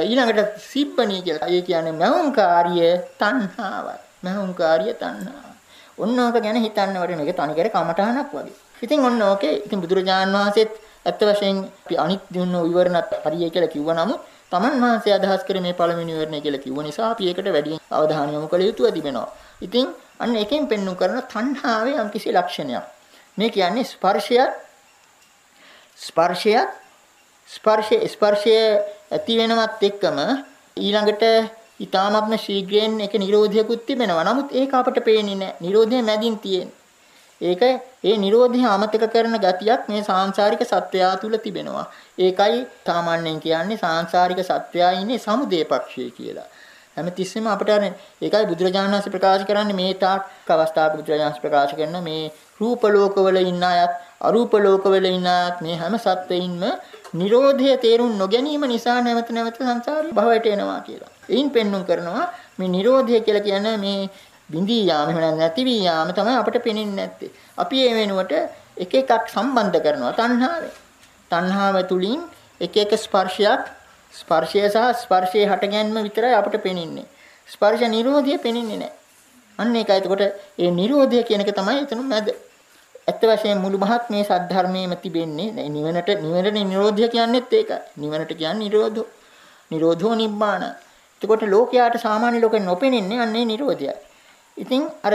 ඊළඟට සිබ්බණී කියලා. ඒ කියන්නේ මහුංකාරිය තණ්හාවයි. මහුංකාරිය තණ්හාව ඔන්න ඕක ගැන හිතන්න වරේ මේක තනිකර කමටහනක් වගේ. ඉතින් ඔන්න ඕකේ ඉතින් බුදුරජාන් වහන්සේත් ඇත්ත වශයෙන් අපි අනිත් දුන්න විවරණත් හරිය කියලා කිව්ව නමුත් තමන් වහන්සේ අදහස් කරේ මේ පළවෙනි විවරණය කියලා කිව්ව නිසා අපි ඒකට වැඩි අවධානය යොමු කළ යුතුව තිබෙනවා. ඉතින් අන්න එකෙන් පෙන්වු කරන තණ්හාවේ යම්කිසි ලක්ෂණයක්. මේ කියන්නේ ස්පර්ශයත් ස්පර්ශයත් ස්පර්ශය ස්පර්ශය ඇති වෙනවත් එක්කම ඊළඟට ඊ타මත්ම ශීඝ්‍රයෙන් එක නිරෝධයකුත් තිබෙනවා. නමුත් ඒක අපට පේන්නේ නැහැ. නිරෝධය මැදින් තියෙන. ඒක ඒ Nirodhi අමතක කරන ගතියක් මේ සාංශාරික සත්වයා තුල තිබෙනවා. ඒකයි සාමාන්‍යයෙන් කියන්නේ සාංශාරික සත්වයා ඉන්නේ සමුදේ පක්ෂයේ කියලා. හැමතිස්සෙම අපිට අර ඒකයි බුදුරජාණන් වහන්සේ ප්‍රකාශ කරන්නේ මේ තාක් අවස්ථාවක බුදුරජාණන් වහන්සේ ප්‍රකාශ කරන මේ රූප ලෝකවල ඉන්න අයත් අරූප ලෝකවල ඉන්න අයත් මේ හැම සත්වෙයින්ම Nirodha තේරුම් නොගැනීම නිසා නැවත නැවත සංසාරේ භවයට එනවා කියලා. එයින් පෙන්눔 කරනවා මේ Nirodha කියලා කියන්නේ මේ බිඳී යාම එහෙම නැති වී යාම තමයි අපිට පෙනෙන්නේ නැත්තේ. අපි මේ වෙනුවට එක එකක් සම්බන්ධ කරනවා තණ්හාවෙන්. තණ්හාව තුලින් එක එක ස්පර්ශයක් ස්පර්ශය සහ ස්පර්ශයේ හටගැන්ම විතරයි අපිට පෙනෙන්නේ. ස්පර්ශ නිරෝධය පෙනෙන්නේ නැහැ. අන්න ඒකයි. එතකොට ඒ නිරෝධය කියන එක තමයි එතන මැද. ඇත්ත වශයෙන් මුළු මහත් මේ සද්ධර්මයේම තිබෙන්නේ නිවනට නිවනට නිරෝධය කියන්නේත් ඒකයි. නිවනට කියන්නේ නිරෝධෝ. නිරෝධෝ නිබ්බාන. එතකොට ලෝකයාට සාමාන්‍ය ලෝකෙ නොපෙනෙන්නේ අන්නේ නිරෝධයයි. ඉතින් අර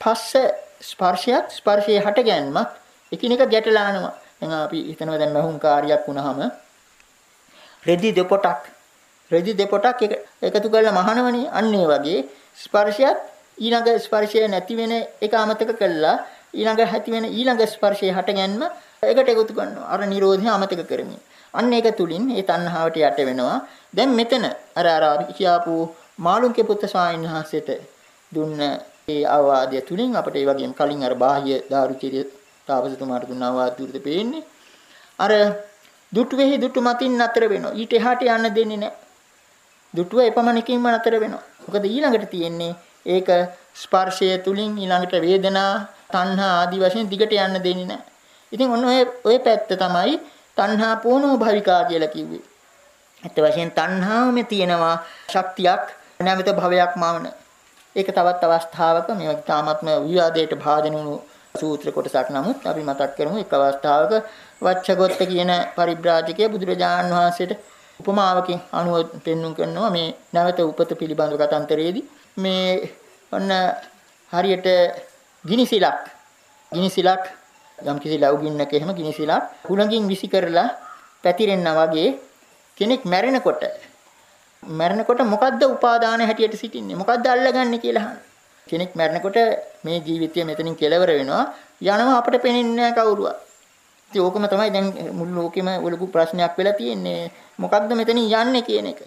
පස්ස ස්පර්ශයත් ස්පර්ශයේ හට ගැනීමත් එකිනෙක ගැටලා යනවා. දැන් අපි හිතනවා දැන් මහුම් කාර්යයක් වුණාම රෙදි දෙපොටක් රෙදි දෙපොටක් එකතු කරලා මහනවනේ අන්න ඒ වගේ ස්පර්ශයත් ඊළඟ ස්පර්ශය නැති වෙන එක අමතක කළා ඊළඟ ඇති වෙන ඊළඟ ස්පර්ශයේ හට ගැනීම එකට එකතු කරනවා. අර Nirodha අමතක කරමින්. අන්න ඒක තුලින් ඒ තණ්හාවට යට වෙනවා. දැන් මෙතන අර අර කියාපු මාළුන්ගේ පුත්ත ස්වාමීන් වහන්සේට දුන්න ඒ අවවාදය තුලින් අපිට ඒ වගේම කලින් අර බාහ්‍ය දාරුචිරිය තාපසතුමාට දුන්න අවවාද දුරට පේන්නේ අර දුටු වෙහි දුටු මතින් නතර වෙනවා ඊට එහාට යන්න දෙන්නේ නැහැ දුටුව එපමණකින්ම නතර වෙනවා. මොකද ඊළඟට තියෙන්නේ ඒක ස්පර්ශය තුලින් ඊළඟට වේදනා, තණ්හා ආදී වශයෙන් දිගට යන්න දෙන්නේ නැහැ. ඉතින් ඔන්න ඔය ඔය පැත්ත තමයි තණ්හා පෝනෝ භවිකා කියලා කිව්වේ. ඇත්ත වශයෙන් තණ්හාවෙම තියෙනවා ශක්තියක් නැවත භවයක් මවන. ඒක තවත් අවස්ථාවක මේ වගේ තාමත්ම විවාදයට භාජන වුණු සූත්‍ර කොටසක්. නමුත් අපි මතක් කරමු එක් අවස්ථාවක වච්චගොත්ත කියන පරිබ්‍රාජකයා බුදුරජාණන් වහන්සේට උපමාවකින් අනුව පෙන්눔 කරනවා මේ නැවත උපත පිළිබඳව කතන්තරයේදී මේ ඔන්න හරියට ගිනිසිලක් ගිනිසිලක් යම් කිසි ලව්ගින්නක එහෙම ගිනිසිලක් හුළඟින් විසි කරලා පැතිරෙන්නා වගේ කෙනෙක් මැරෙනකොට මැරෙනකොට මොකද්ද උපාදාන හැටියට සිටින්නේ මොකද්ද අල්ලගන්නේ කියලා අහනවා කෙනෙක් මැරෙනකොට මේ ජීවිතය මෙතනින් කෙලවර වෙනවා යනවා අපිට පේන්නේ නැහැ කවුරුවත්. ඉතින් ඕකම තමයි දැන් මුළු ලෝකෙම ලොකු ප්‍රශ්නයක් වෙලා තියෙන්නේ. මොකද්ද මෙතනින් යන්නේ කියන එක.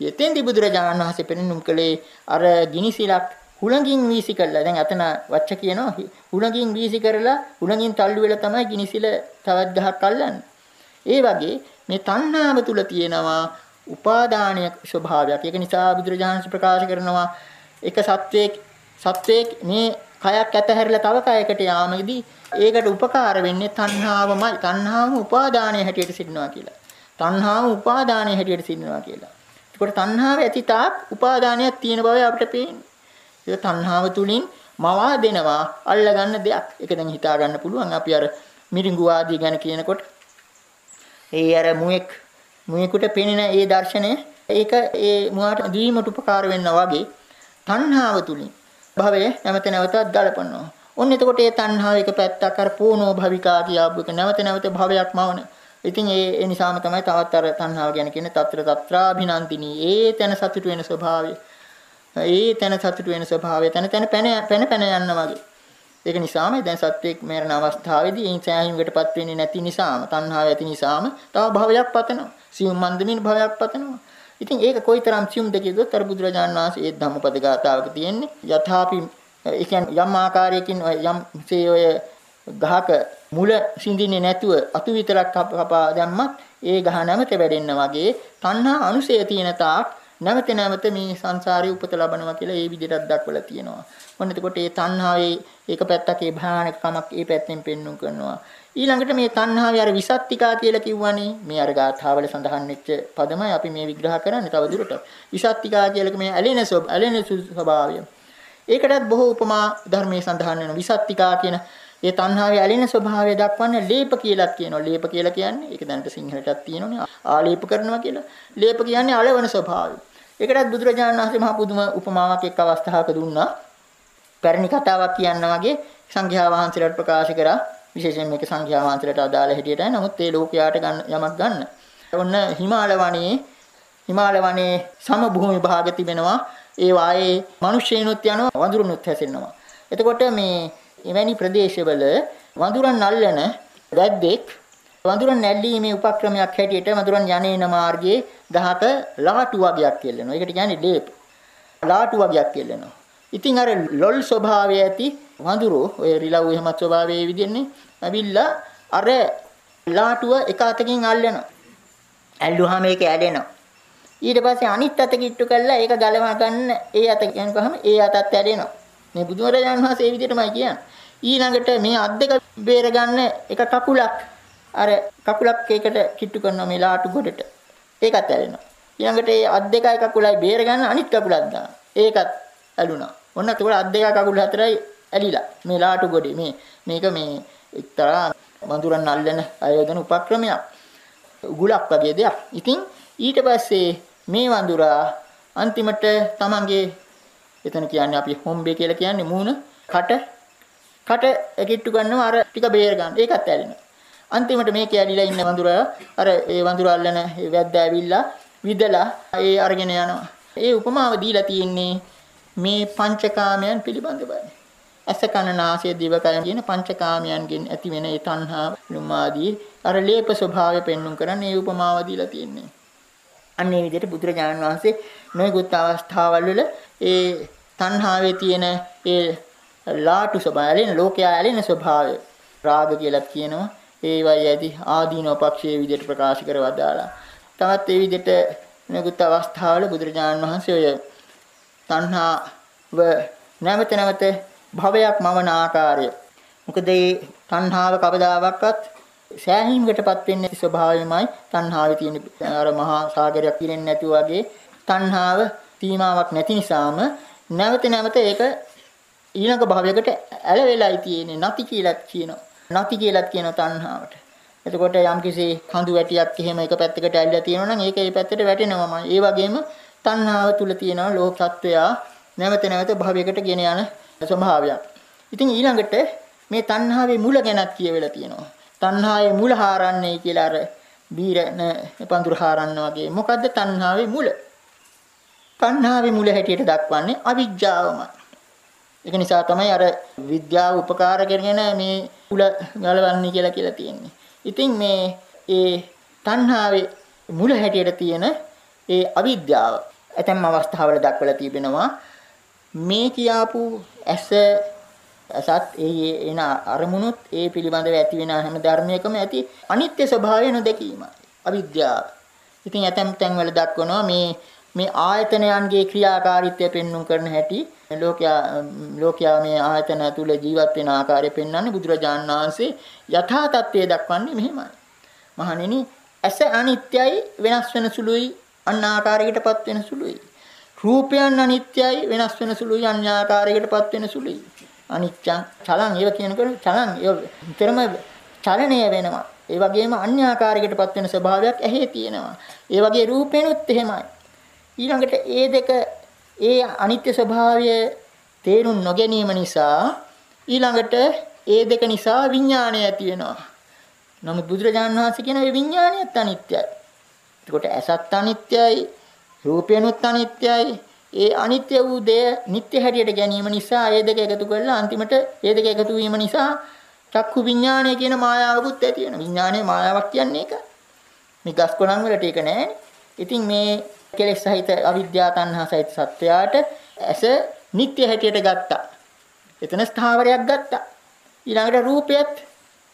ඉතින් එතෙන්දි බුදුරජාණන් වහන්සේ පෙන්눔 කළේ අර ගිනිසිලක් හුළඟින් වීසි කළා. දැන් අතන වච්ච කියනවා හුළඟින් වීසි කරලා හුළඟින් තල්ලු වෙලා තමයි ගිනිසිල තවත් ගහක් අල්ලන්නේ. ඒ වගේ මේ තණ්හාව තුල තියෙනවා උපාදානීය ස්වභාවයක්. ඒක නිසා බුදුරජාණන් ප්‍රකාශ කරනවා එක සත්වයක් සත්වයේ මේ කයක් ඇතහැරලා තව කයකට යාමේදී ඒකට උපකාර වෙන්නේ තණ්හාවමයි. තණ්හාවම උපාදානයේ හැටියට සිටිනවා කියලා. තණ්හාව උපාදානයේ හැටියට සිටිනවා කියලා. ඒකට තණ්හාව ඇති තාක් උපාදානයක් තියෙන බව අපිට පේන්නේ. ඒක තණ්හාව තුලින් මවා දෙනවා අල්ලගන්න දෙයක්. ඒක දැන් හිතා ගන්න පුළුවන්. අපි අර මිරිඟු ආදී ගැන කියනකොට ඒ අර මුවෙක් මුවෙකුට පෙනෙන ඒ දර්ශනය ඒක ඒ මුවාට දීමට උපකාර වෙනවා වගේ තණ්හාව තුලින් භවය නැවත නැවතත් ගලපනවා. ඔන්න එතකොට ඒ තණ්හාව එක පැත්තක් අර පූනෝ භවිකා කියාපු එක නැවත නැවත භවයක් මවන. ඉතින් ඒ ඒ නිසාම තමයි තවත් අර තණ්හාව ගැන කියන්නේ తත්‍ර తත්‍රාභිනන්දිනී. ඒ තැන සතුට වෙන ස්වභාවය. ඒ තැන සතුට වෙන ස්වභාවය තැන තැන පැන පැන පැන යන්න වගේ. ඒක නිසාම දැන් සත්‍යයක් මරණ අවස්ථාවේදී ඒ සෑහීමකටපත් වෙන්නේ නැති නිසාම තණ්හාව ඇති නිසාම තව භවයක් පතනවා. සියුම් මන්දමින් භවයක් පතනවා. ඉතින් ඒක කොයිතරම් සියුම්ද කියද්දොත් අර බුදුරජාණන් වහන්සේ ඒ ධම්මපද ගාථාවක තියෙන්නේ යථාපි ඒ කියන්නේ යම් ආකාරයකින් යම් සේ ඔය ගහක මුල සිඳින්නේ නැතුව අතු විතරක් කපා දැම්මත් ඒ ගහ නැමත වැඩෙන්න වගේ තණ්හා අනුසය තියෙන තාක් නැවත නැවත මේ සංසාරේ උපත ලබනවා කියලා ඒ විදිහට දක්වලා තියෙනවා. ඔන්න එතකොට මේ තණ්හාවේ ඒක පැත්තක ඒ භයානකකමක් ඒ පැත්තෙන් පෙන්වු කරනවා. ඊළඟට මේ තණ්හාවේ අර විසත්තිකා කියලා කිව්වනේ මේ අර ගාථාවල සඳහන් වෙච්ච පදමයි අපි මේ විග්‍රහ කරන්නේ තව දුරට. විසත්තිකා කියලා මේ ඇලෙන ඇලෙන ස්වභාවය. ඒකටත් බොහෝ උපමා ධර්මයේ සඳහන් වෙනවා. විසත්තිකා කියන ඒ තණ්හාවේ ඇලෙන ස්වභාවය දක්වන්නේ ලේප කියලාත් කියනවා. ලේප කියලා කියන්නේ ඒක දැනට සිංහලටත් තියෙනවනේ. ආලේප කරනවා කියලා. ලේප කියන්නේ අලවන ස්වභාවය. ඒකටත් බුදුරජාණන් වහන්සේ මහා පුදුම උපමාවක් එක් අවස්ථාවක දුන්නා. පැරණි කතාවක් කියන්න වගේ සංඝයා වහන්සේලාට ප්‍රකාශ කරා විශේෂයෙන් මේක සංඝයා වහන්සේලාට අදාළ හැටියටයි. නමුත් ඒ ලෝකයාට ගන්න යමක් ගන්න. ඔන්න හිමාල වනයේ හිමාල වනයේ සම භූමි භාග තිබෙනවා. ඒ වායේ මිනිස්සෙනුත් යනවා වඳුරුනුත් හැසෙනවා. එතකොට මේ එවැනි ප්‍රදේශවල වඳුරන් අල්ලන වැද්දෙක් වඳුරන් නැල්ලීමේ උපක්‍රමයක් හැටියට වඳුරන් යන්නේන මාර්ගයේ ගහක ලාටු වගයක් කෙල්ලනවා. ඒකට කියන්නේ ඩේප්. ලාටු වගයක් කෙල්ලනවා. ඉතින් අර ලොල් ස්වභාවය ඇති වඳුරෝ ඔය රිලව් එහෙමත් ස්වභාවයේ විදිහන්නේ ඇවිල්ලා අර ලාටුව එක අතකින් අල්ලනවා. ඇල්ලුවාම ඒක ඇදෙනවා. ඊට පස්සේ අනිත් අත කිට්ටු කරලා ඒක ගලවා ගන්න ඒ අත කියනකොහම ඒ අතත් ඇදෙනවා. මේ බුදුරජාණන් වහන්සේ මේ විදිහටමයි කියන්නේ. ඊළඟට මේ අත් දෙක බේර ගන්න එක කකුලක් අර කකුලක් ඒකට කිට්ටු කරනවා මේ ලාටු ගොඩට. ඒකත් ඇදෙනවා. ඊළඟට ඒ අත් දෙකයි කකුලයි බේර ගන්න අනිත් කකුලක් දානවා. ඒකත් ඇලුනා. ඔන්න ඒකට අත් දෙක කකුල් හතරයි ඇලිලා. මේ ලාටු ගොඩේ මේ මේක මේ එක්තරා වඳුරන් අල්ලන ආයෝධන උපක්‍රමයක්. උගුලක් වගේ දෙයක්. ඉතින් ඊට පස්සේ මේ වඳුරා අන්තිමට තමන්ගේ එතන කියන්නේ අපි හොම්බේ කියලා කියන්නේ මූණ කට කට කිට්ටු ගන්නවා අර ටික බේර ගන්න. ඒකත් ඇලෙනවා. අන්තිමට මේකේ ඇලිලා ඉන්න වඳුරා අර ඒ වඳුර අල්ලන වැද්ද ඇවිල්ලා විදලා ඒ අරගෙන යනවා. ඒ උපමාව දීලා තියෙන්නේ මේ පංචකාමයන් පිළිබඳවයි. ඇස කන නාසය දිවකය කියන පංචකාමයන්ගෙන් ඇති වෙන ඒ තණ්හා ලුමාදී අර ලේප ස්වභාවය පෙන්눔 කරන්නේ ඒ උපමාව දීලා තියෙන්නේ. අන්න ඒ විදිහට බුදුරජාණන් වහන්සේ නොයෙකුත් අවස්ථාවල් වල ඒ තණ්හාවේ තියෙන ඒ ලාටු ස්වභාවය, ලෝකයා ඇලෙන ස්වභාවය රාග කියලා කියනවා. ඒ වයි ඇති ආදීනව පක්ෂයේ විදිහට ප්‍රකාශ කරවදාලා. තවත් ඒ විදිහට නිකුත් අවස්ථාවල බුදුරජාණන් වහන්සේ ඔය තණ්හාව නැවත නැවත භවයක් මවන ආකාරය. මොකද මේ තණ්හාව කවදාවත් සෑහීමකටපත් වෙන්නේ ස්වභාවයමයි තණ්හාවේ තියෙන අර මහා සාගරයක් පිරෙන්නේ නැතුව වගේ තණ්හාව සීමාවක් නැති නිසාම නැවත නැවත ඒක ඊළඟ භවයකට ඇලවෙලායි තියෙන්නේ නැති කියලාත් කියනවා. නැති කියලාත් කියන තණ්හාවට. එතකොට යම්කිසි කඳු වැටියක් එහෙම එක පැත්තකට ඇල්ලලා තියෙනවා නම් ඒක ඒ පැත්තට වැටෙනවමයි. ඒ වගේම තණ්හාව තුල තියෙනවා ලෝක සත්වයා නැවත නැවත භවයකට ගෙන යන ස්වභාවයක්. ඉතින් ඊළඟට මේ තණ්හාවේ මුල ගැනත් කියවෙලා තියෙනවා. තණ්හාවේ මුල හාරන්නේ කියලා අර බීරන පඳුර හාරන්න වගේ. මොකද්ද තණ්හාවේ මුල? තණ්හාවේ මුල හැටියට දක්වන්නේ අවිජ්ජාවමයි. ඒක නිසා තමයි අර විද්‍යාව උපකාර කරගෙන මේ මුල ගලවන්නේ කියලා කියලා තියෙන්නේ. ඉතින් මේ ඒ තණ්හාවේ මුල හැටියට තියෙන ඒ අවිද්‍යාව ඇතැම් අවස්ථාවල දක්වලා තිබෙනවා මේ කියාපු ඇස අසත් ඒ එන අරමුණුත් ඒ පිළිබඳව ඇති වෙන හැම ධර්මයකම ඇති අනිත්‍ය ස්වභාවය නොදැකීමයි අවිද්‍යාව. ඉතින් ඇතැම් තැන්වල දක්වනවා මේ මේ ආයතනයන්ගේ ක්‍රියාකාරීත්වය පෙන්눔 කරන හැටි ලෝකයා ලෝකයා මේ ආයතන තුල ජීවත් වෙන ආකාරය පෙන්වන්නේ බුදුරජාණන් වහන්සේ යථා තත්ත්වය දක්වන්නේ මෙහෙමයි. මහණෙනි ඇස අනිත්‍යයි වෙනස් වෙන සුළුයි අන්න ආකාරයකටපත් වෙන සුළුයි. රූපයන් අනිත්‍යයි වෙනස් වෙන සුළුයි අන්‍ය ආකාරයකටපත් වෙන සුළුයි. අනිච්චං චලං ඒව කියනකොට චලං ඒ විතරම චලනය වෙනවා. ඒ වගේම අන්‍ය ආකාරයකටපත් වෙන ස්වභාවයක් ඇහි තියෙනවා. ඒ වගේ රූපේනොත් එහෙමයි. ඊළඟට ඒ දෙක ඒ අනිත්‍ය ස්වභාවය තේරුම් නොගැනීම නිසා ඊළඟට ඒ දෙක නිසා විඥාණය ඇති වෙනවා. නමුත් බුදුරජාණන් වහන්සේ කියන ඒ විඥාණයත් අනිත්‍යයි. එතකොට ඇසත් අනිත්‍යයි, රූපයනුත් අනිත්‍යයි. ඒ අනිත්‍ය වූ දේ නිට්ටය හැටියට ගැනීම නිසා ඒ දෙක එකතු කරලා අන්තිමට ඒ දෙක එකතු වීම නිසා චක්කු විඥාණය කියන මායාවකුත් ඇති වෙනවා. විඥානයේ මායාවක් කියන්නේ ඒක. මේ ගස් කොළන් වලට ඒක නෑනේ. ඉතින් මේ කෙලෙස් සහිත අවිද්‍යා තණ්හා සහිත සත්වයාට ඇස නිට්ටය හැටියට ගත්තා. එතන ස්ථාවරයක් ගත්තා. ඊළඟට රූපයත්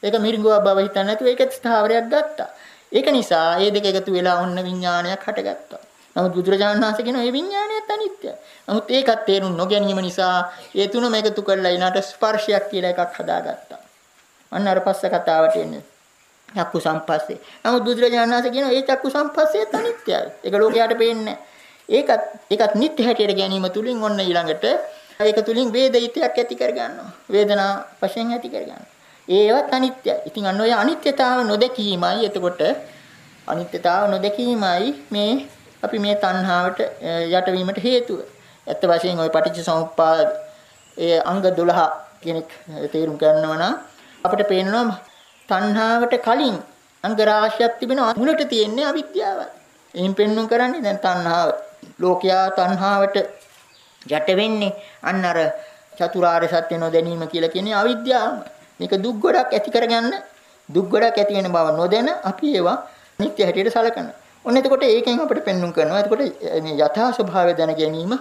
ඒක මිරිඟුවක් බව හිතන්නේ නැතුව ඒකත් ස්ථාවරයක් ගත්තා. ඒක නිසා මේ දෙක එකතු වෙලා ඔන්න විඥානයක් හටගත්තා. නමුත් බුදුරජාණන් වහන්සේ කියන මේ විඥානයත් අනිත්‍යයි. නමුත් ඒකත් තේරුම් නොගැනීම නිසා ඒ තුනම එකතු කරලා ඊළාට ස්පර්ශයක් කියලා එකක් හදාගත්තා. අන්න අර පස්ස කතාවට එන්නේ. චක්කු සම්පස්සේ. නමුත් බුදුරජාණන් වහන්සේ කියනවා මේ චක්කු සම්පස්සේ අනිත්‍යයි. ඒක ලෝකයට පේන්නේ ඒකත් ඒකත් නිත්‍ය හැටියට ගැනීම තුලින් ඔන්න ඊළඟට ඒක තුලින් වේදිතයක් ඇති කර ගන්නවා. වේදනා වශයෙන් ඇති කර ගන්නවා. ඒවත් අනිත්‍යයි. ඉතින් අන්න ඔය අනිත්‍යතාව නොදැකීමයි එතකොට අනිත්‍යතාව නොදැකීමයි මේ අපි මේ තණ්හාවට යටවීමට හේතුව. ඇත්ත වශයෙන් ওই පටිච්චසමුප්පාද ඒ අංග 12 කෙනෙක් තේරුම් ගන්නවා නම් අපිට පේනවා තණ්හාවට කලින් අංග රාශියක් තිබෙනවා මුලට තියෙන්නේ අවිද්‍යාවයි. එයින් පෙන්වුම් කරන්නේ දැන් තණ්හාව. ලෝකයා තණ්හාවට යට වෙන්නේ අන්න අර චතුරාර්ය සත්‍ය නොදැනීම කියලා කියන්නේ අවිද්‍යාවම. මේක දුක් ගොඩක් ඇති කරගන්න දුක් ගොඩක් ඇති වෙන බව නොදැන අපි ඒවා නිත්‍ය හැටියට සලකනවා. ඔන්න එතකොට ඒකෙන් අපිට පෙන්눔 කරනවා. එතකොට මේ යථා ස්වභාවය දැන ගැනීම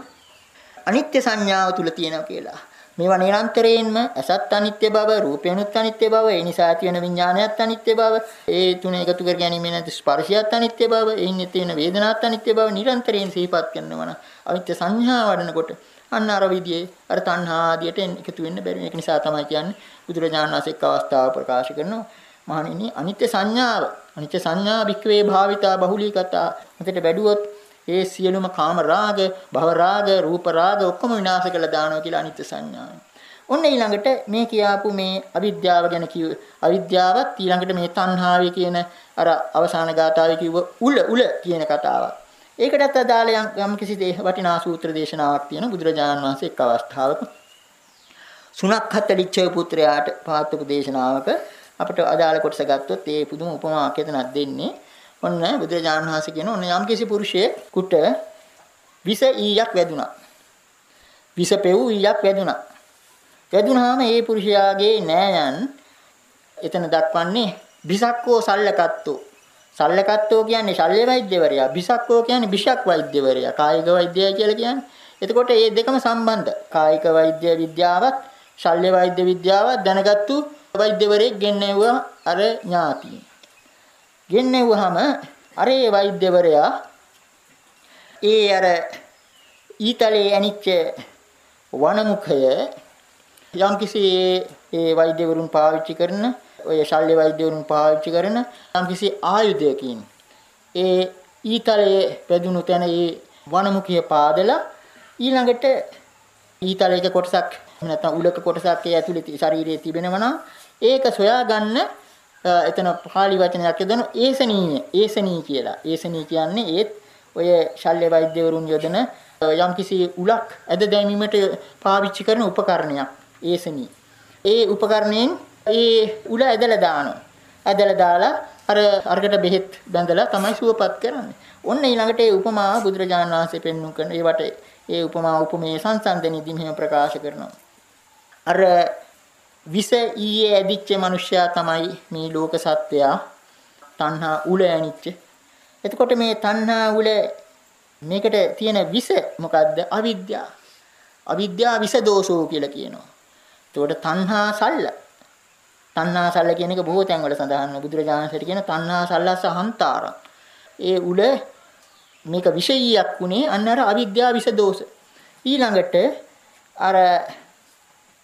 අනිත්‍ය සංඥාව තුල තියෙනවා කියලා. මේවා නිරන්තරයෙන්ම අසත් අනිත්‍ය බව, රූපේනුත් අනිත්‍ය බව, ඒ නිසා ඇති වෙන විඥානයත් අනිත්‍ය බව, ඒ තුන එකතු කර ගැනීමෙන් ඇති ස්පර්ශයත් අනිත්‍ය බව, එයින් ඇති වෙන වේදනාත් අනිත්‍ය බව නිරන්තරයෙන් සිහිපත් කරනවා නම් අනිත්‍ය සංඥා වඩනකොට අන්න අර විදිහේ අර තණ්හා ආදියට එකතු වෙන්න බැරි. ඒක නිසා තමයි කියන්නේ බුදුරජාණන් වහන්සේ එක් අවස්ථාවක ප්‍රකාශ කරනවා මහණෙනි අනිත්‍ය සංඥාව අනිත්‍ය සංඥා වික්‍රේ භාවිතා බහුලීකතා මෙතට බැඩුවොත් ඒ සියලුම කාම රාග, භව රාග, රූප රාග ඔක්කොම විනාශ කළා දානවා කියලා අනිත්‍ය සංඥාව. ඔන්න ඊළඟට මේ කියාපු මේ අවිද්‍යාව ගැන කිව්ව අවිද්‍යාවත් ඊළඟට මේ තණ්හාවේ කියන අර අවසාන ගාථාවේ කිව්ව උල උල කියන කතාවක්. ඒකටත් අදාළ යම් කිසි වටිනා සූත්‍ර දේශනාවක් තියෙන බුදුරජාණන් වහන්සේ එක් අවස්ථාවක සුණක්ඛත් ලිච්ඡය පුත්‍රයාට පාත්වක දේශනාවක අපිට අදාළ කොටස ගත්තොත් ඒ පුදුම උපමාවක් එතනක් දෙන්නේ. ඔන්න බුදුරජාණන් වහන්සේ කියන ඔන්න යම් කිසි පුරුෂයෙකුට විස ඊයක් වැදුනා. විස පෙව් ඊයක් වැදුනා. වැදුනහම ඒ පුරුෂයාගේ නෑයන් එතන දක්වන්නේ බිසක්කෝ සල්ලකත්තෝ. සල්ලකත්තෝ කියන්නේ ශල්‍ය වෛද්‍යවරයා. බිසක්කෝ කියන්නේ බිෂක් වෛද්‍යවරයා. කායික වෛද්‍යය කියලා කියන්නේ. එතකොට මේ දෙකම සම්බන්ධ. කායික වෛද්‍ය විද්‍යාවත් ශල්‍ය වෛද්‍ය විද්‍යාවත් දැනගත්තු වෛද්‍යවරයෙක් ගෙන්නෙව්වා අර ඥාතියින්. ගෙන්නෙව්වහම අර ඒ වෛද්‍යවරයා ඒ අර ඊතලේ ඇනිච්ච වනමුඛය යම්කිසි ඒ වෛද්‍යවරුන් පාවිච්චි කරන ඔය ශල්‍ය වෛද්‍යවරුන් පාවිච්චි කරන යම්කිසි ආයුධයකින් ඒ ඊතලයේ පැදුණු තැන ඒ වනමුඛය පාදලා ඊළඟට ඊතලයක කොටසක් නැත්නම් උලක කොටසක් ඒ ඇතුලේ ශරීරයේ තිබෙනවා නම් ඒක සොයා ගන්න එතන පාලි වචනයක් යොදන ඒසනීය ඒසනී කියලා. ඒසනී කියන්නේ ඒත් ඔය ශල්‍ය වෛද්‍යවරුන් යොදන යම්කිසි උලක් ඇද දැමීමට පාවිච්චි කරන උපකරණයක් ඒසනී. ඒ උපකරණයෙන් ඒ උල ඇදලා දානවා. ඇදලා දාලා අර අරකට බෙහෙත් බඳලා තමයි සුවපත් කරන්නේ. ඔන්න ඊළඟට ඒ උපමාව බුදුරජාණන් වහන්සේ පෙන්වු කරන ඒවට ඒ උපමා උපමේ සංසන්දනයේදී මෙහෙම ප්‍රකාශ කරනවා. අර විස ඊයේ ඇදිච්ච මිනිසයා තමයි මේ ලෝක සත්වයා තණ්හා උල ඇනිච්ච. එතකොට මේ තණ්හා උල මේකට තියෙන විස මොකද්ද? අවිද්‍යාව. අවිද්‍යාව විස දෝෂෝ කියලා කියනවා. එතකොට තණ්හා සල්ල. තණ්හා සල්ල කියන එක බොහෝ තැන්වල සඳහන් වෙනවා. බුදුරජාණන්සේට කියන තණ්හා සල්ලස්ස හන්තාරං. ඒ උල මේක විෂයීයක් උනේ අන්න අර අවිද්‍යාව විස දෝෂ. ඊළඟට අර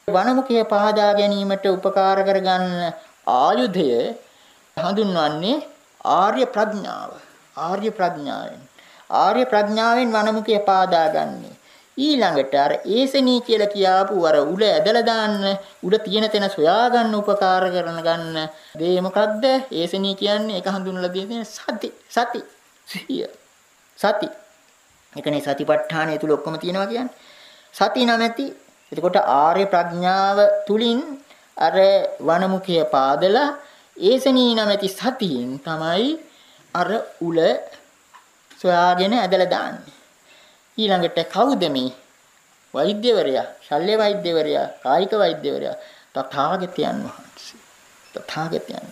වනමුඛය පහදා ගැනීමට උපකාර කරගන්න ආයුධය හඳුන්වන්නේ ආර්ය ප්‍රඥාව. ආර්ය ප්‍රඥාවෙන්. ආර්ය ප්‍රඥාවෙන් වනමුඛය පාදා ගන්නේ. ඊළඟට අර ඒසනී කියලා කියාපු අර උල ඇදලා දාන්න උල තියෙන තැන සොයා ගන්න උපකාර කරන ගන්න දේ මොකද්ද? ඒසනී කියන්නේ ඒක හඳුන්වලා දෙන්නේ සති. සති. සිහිය. සති. ඒකනේ සතිපට්ඨානය තුල ඔක්කොම තියෙනවා කියන්නේ. සති නැමැති එතකොට ආර්ය ප්‍රඥාව තුලින් අර වනමුඛය පාදලා ඒසනී නැමැති සතියෙන් තමයි අර උල සොයාගෙන ඇදලා දාන්නේ. ඊළඟට කවුද මේ වෛද්‍යවරයා, ශල්‍ය වෛද්‍යවරයා, කායික වෛද්‍යවරයා තථාගතයන් වහන්සේ. තථාගතයන්.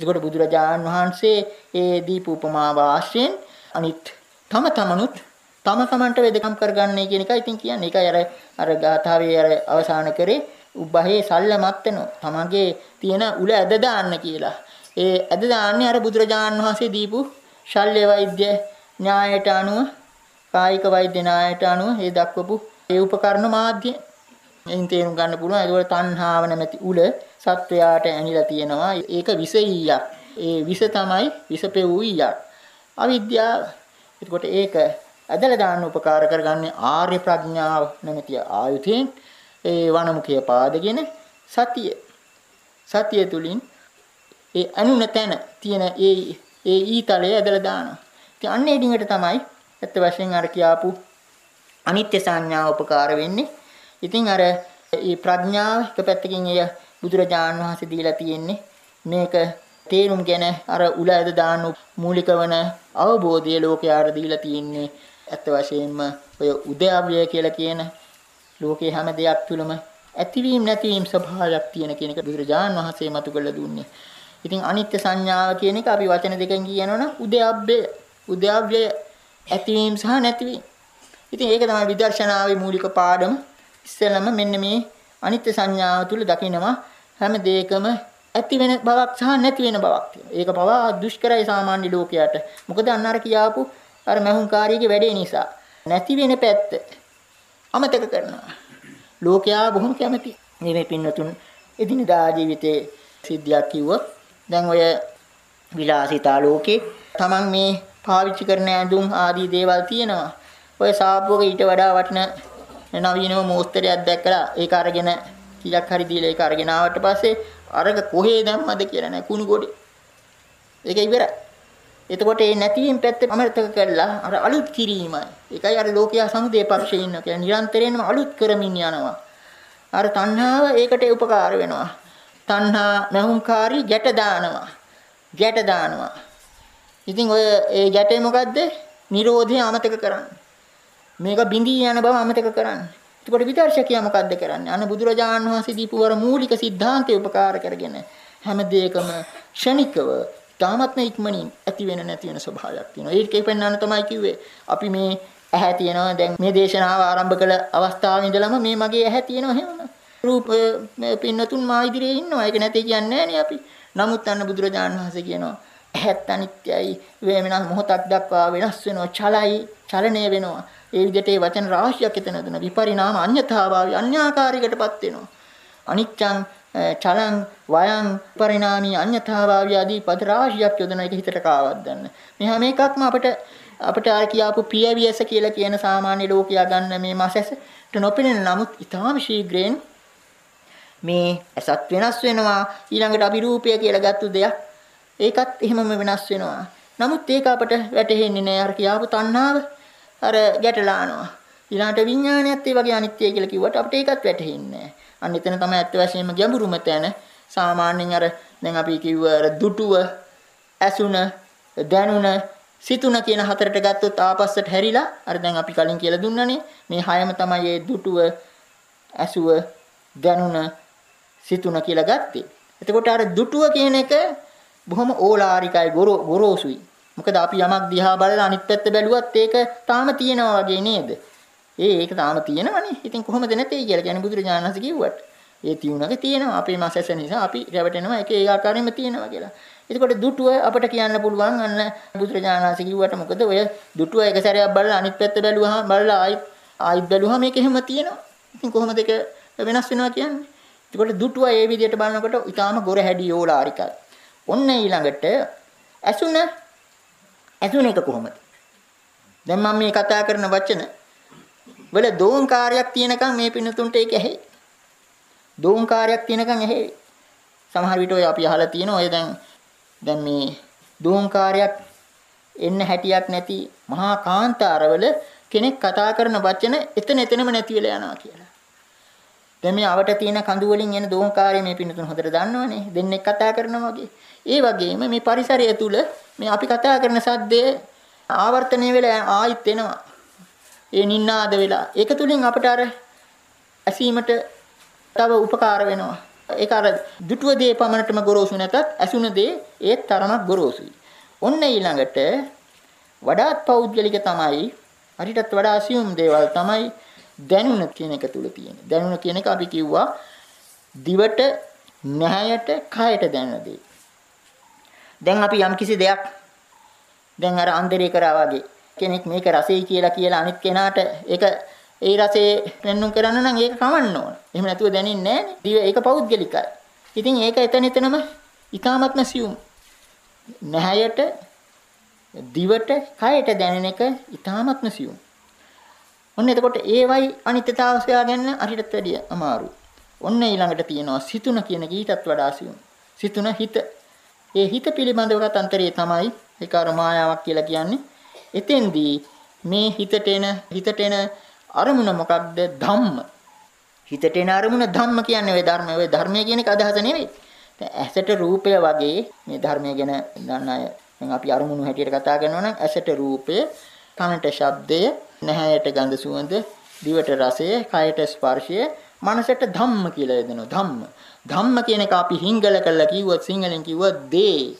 එතකොට බුදුරජාණන් වහන්සේ ඒ දීප උපමාව ආශ්‍රයෙන් අනිත් තම තමනුත් තම තමන්ට වෙදකම් කරගන්නේ කියන එකයි ඉතින් කියන්නේ. ඒකයි අර අර ගාථාවේ අර අවසාන කරේ උබ්බහේ සල්ලමත්තනෝ. තමන්ගේ තියෙන උල ඇද දාන්න කියලා. ඒ ඇද දාන්නේ අර බුදුරජාණන් වහන්සේ දීපු ශල්‍ය වෛද්‍ය න්‍යායට අනුව කායික වෛද්‍ය න්‍යායට අනුව ඒ දක්වපු ඒ උපකරණ මාධ්‍ය එයින් තේරුම් ගන්න පුළුවන්. ඒකවල තණ්හාව නැමැති උල සත්වයාට ඇනිලා තියෙනවා. ඒක විසීයක්. ඒ විස තමයි විසපෙව්වියක්. අවිද්‍යාව. එතකොට ඒක ඇදලා දාන්න උපකාර කරගන්නේ ආර්ය ප්‍රඥාව නැමැති ආයුධයෙන් ඒ වනමුඛය පාදගෙන සතිය සතිය තුලින් ඒ අනුන තැන තියෙන ඒ ඒ ඊතලය ඇදලා දානවා. ඉතින් අන්න ඒ ඩිංගට තමයි ඇත්ත වශයෙන් අර කියාපු අනිත්‍ය සංඥාව උපකාර වෙන්නේ. ඉතින් අර මේ ප්‍රඥාව එක පැත්තකින් එය බුදුරජාණන් වහන්සේ දීලා තියෙන්නේ මේක තේරුම්ගෙන අර උලද දාන මූලික වන අවබෝධය ලෝකයාට දීලා තියෙන්නේ ඇත්ත වශයෙන්ම ඔය උදයව්‍ය කියලා කියන ලෝකේ හැම දෙයක් තුළම ඇතිවීම නැතිවීම ස්වභාවයක් තියෙන කියන එක බුදුරජාණන් වහන්සේ මතු කරලා දුන්නේ. ඉතින් අනිත්‍ය සංඥාව කියන එක අපි වචන දෙකෙන් කියනවනම් උදයව්‍ය උදයව්‍ය ඇතිවීම සහ නැතිවීම. ඉතින් ඒක තමයි විදර්ශනාවේ මූලික පාඩම. ඉස්සෙල්ලම මෙන්න මේ අනිත්‍ය සංඥාව තුළ දකිනවා හැම දෙයකම ඇති වෙන බවක් සහ නැති වෙන බවක් තියෙනවා. ඒක පවා දුෂ්කරයි සාමාන්‍ය ලෝකයට. මොකද අන්න අර කියාපු අර මහුංකාරීගේ වැඩේ නිසා නැති වෙන පැත්ත අමතක කරනවා. ලෝකයා බොහොම කැමති. මේ පින්නතුන් එදිනදා ජීවිතේ සිද්ධියක් කිව්වොත් දැන් ඔය විලාසිතා ලෝකේ Taman මේ පාවිච්චි කරන ඇඳුම් ආදී දේවල් තියෙනවා. ඔය සාප්පුවක ඊට වඩා වටින නවීනව මෝස්තරයක් දැක්කලා ඒක අරගෙන කීයක් හරි දීලා ඒක අරගෙන ආවට පස්සේ අරක කොහේ දැම්මද කියලා නෑ කුණු ගොඩේ. ඒක ඉවරයි. එතකොට ඒ නැතිවීම පැත්ත අමතක කරලා අර අලුත් කිරීම. ඒකයි අර ලෝකයා සමුදේ පක්ෂේ ඉන්න කියන්නේ නිරන්තරයෙන්ම අලුත් කරමින් යනවා. අර තණ්හාව ඒකට උපකාර වෙනවා. තණ්හා නැහුම්කාරී ගැට දානවා. ගැට දානවා. ඉතින් ඔය ඒ ගැටේ මොකද්ද? Nirodhe අමතක කරන්න. මේක බිඳී යන බව අමතක කරන්න. එතකොට විදර්ශකයා මොකද්ද කරන්නේ? අන බුදුරජාණන් වහන්සේ දීපු වර මූලික સિદ્ધාන්තය උපකාර කරගෙන හැම දෙයකම ෂණිකව තාමත්ම ඉක්මනින් ඇති වෙන නැති වෙන ස්වභාවයක් තියෙනවා. ඒකේ පෙන්වන්න තමයි කිව්වේ. අපි මේ ඇහැ තියෙනවා දැන් මේ දේශනාව ආරම්භ කළ අවස්ථාවේ ඉඳලම මේ මගේ ඇහැ තියෙනවා එහෙම. රූප පින්නතුන් මා ඉදිරියේ ඉන්නවා. ඒක නැති කියන්නේ අපි. නමුත් අන්න බුදුරජාණන් වහන්සේ කියනවා ඇහත් අනිත්‍යයි වෙනස් මොහොතක් දක්වා වෙනස් වෙනවා චලයි චලනය වෙනවා ඒ විදිහට ඒ වචන රාශියක් එතන දෙන විපරිණාම අඤ්‍යතාවාවි අඤ්ඤාකාරයකටපත් වෙනවා අනිච්ඡං චලං වයං පරිණාමී අඤ්‍යතාවාවි ආදී පද රාශියක් යොදන එක හිතට කාවක් ගන්න. මේ හැම එකක්ම අපිට අපිට ආර කියාපු පියවියස කියලා කියන සාමාන්‍ය ලෝකයා ගන්න මේ මාසැසට නොපෙනෙන නමුත් ඊටාම ශීඝ්‍රයෙන් මේ ඇසත් වෙනස් වෙනවා. ඊළඟට අභිරූපය කියලා ගත්තු දෙයක්. ඒකත් එහෙමම වෙනස් වෙනවා. නමුත් ඒක අපට වැටහෙන්නේ නෑ. අර කියාපු තණ්හාව අර ගැටලානවා ඊළඟට විඥානයත් ඒ වගේ අනිත්‍යයි කියලා කිව්වට අපිට ඒකත් වැටහෙන්නේ නෑ. අන්න එතන තමයි ඇත්ත වශයෙන්ම ගැඹුරුම තැන සාමාන්‍යයෙන් අර දැන් අපි කිව්ව අර දුටුව ඇසුන දැනුන සිතුන කියන හතරට ගත්තොත් ආපස්සට හැරිලා අර දැන් අපි කලින් කියලා දුන්නනේ මේ හයම තමයි මේ දුටුව ඇසුව දැනුන සිතුන කියලා ගත්තේ. එතකොට අර දුටුව කියන එක බොහොම ඕලාරිකයි ගොරෝසුයි. මොකද අපි යමක් දිහා බලලා අනිත් පැත්ත බැලුවත් ඒක තාම තියෙනවා වගේ නේද? ඒ ඒක තාම තියෙනවනේ. ඉතින් කොහොමද නැtei කියලා කියන්නේ බුදුරජාණන් වහන්සේ කිව්වට. ඒ තියුණක තියෙනවා. අපේ මාසැස නිසා අපි රැවටෙනවා ඒක ඒ ආකාරයෙන්ම තියෙනවා කියලා. එතකොට දුටුව අපිට කියන්න පුළුවන් අන්න බුදුරජාණන් වහන්සේ කිව්වට මොකද ඔය දුටුව එක සැරයක් බලලා අනිත් පැත්ත බැලුවාම බලලා ආයිත් ආයිත් බැලුවාම මේක එහෙම තියෙනවා. ඉතින් කොහොමද ඒක වෙනස් වෙනවා කියන්නේ? එතකොට දුටුව ඒ විදිහට බලනකොට ඊටාම ගොර හැඩි යෝලාරිකයි. ඔන්න ඊළඟට ඇසුන ඇසුන එක කොහොමද? දැන් මම මේ කතා කරන වචන වල දෝංකාරයක් තියෙනකන් මේ පින්නතුන්ට ඒක ඇහි. දෝංකාරයක් තියෙනකන් ඇහි. සමහර විට ඔය අපි අහලා තියෙන ඔය දැන් දැන් මේ දෝංකාරයක් එන්න හැටියක් නැති මහා කාන්තාරවල කෙනෙක් කතා කරන වචන එතන එතනම නැති වෙලා යනවා කියලා. දැන් මේ අවට තියෙන කඳු වලින් එන දෝංකාරය මේ පින්නතුන් හොඳට දන්නවනේ. දෙන්නෙක් කතා කරනවා වගේ. ඒ වගේම මේ පරිසරය තුල මේ අපි කතා කරන සද්දය ආවර්තනය වෙලා ආයිත් එනවා. ඒ නින්නාද වෙලා. ඒක තුලින් අපට අර ඇසීමට තව උපකාර වෙනවා. ඒක අර දුටුව දේ පමණටම ගොරෝසු නැතත් ඇසුන දේ ඒත් තරමක් ගොරෝසුයි. ඔන්න ඊළඟට වඩාත් පෞද්ගලික තමයි හරිටත් වඩා assume දේවල් තමයි දැනුණ කියන එක තුල තියෙන. දැනුණ කියන එක අපි කිව්වා දිවට, නැහැයට, කයට දැනෙන දේ. දැන් අපි යම් කිසි දෙයක් දැන් අර අන්දරේ කරා වගේ කෙනෙක් මේක රසෙයි කියලා කියලා අනිත් කෙනාට ඒක ඒ රසයේ පෙන්눔 කරන්න නම් ඒක කවන්න ඕන. එහෙම නැතුව දැනින්නේ නැහැ. ඒක පෞද්ගලිකයි. ඉතින් ඒක එතන එතනම ඊකාමත්ම සියුම්. නැහැයට දිවට කයට දැනෙන එක ඊතාමත්ම සියුම්. ඔන්න එතකොට ඒවයි අනිත්‍යතාව සොයාගන්න අරිටත් වැඩිය අමාරුයි. ඔන්න ඊළඟට තියෙනවා සිතුන කියන කීටත් වඩා සියුම්. සිතුන හිත. ඒ හිත පිළිබඳව කතන්තරයේ තමයි ඒක අර මායාවක් කියලා කියන්නේ. එතෙන්දී මේ හිතට එන හිතට එන අරමුණ මොකක්ද? ධම්ම. හිතට එන අරමුණ ධම්ම කියන්නේ ඔය ධර්මය. ඔය ධර්මය කියන එක අදහස නෙවෙයි. දැන් ඇසට රූපය වගේ මේ ධර්මය ගැන දන්න අය දැන් අපි අරමුණු හැටියට කතා කරනවා නම් ඇසට රූපය, කනට ශබ්දය, නැහැයට ගඳ සුවඳ, දිවට රසය, කයට ස්පර්ශය, මනසට ධම්ම කියලා යදෙනවා. ධම්ම. ධම්ම කියන එක අපි හිංගල කරලා කිව්වොත් සිංහලෙන් කිව්වොත් දේ.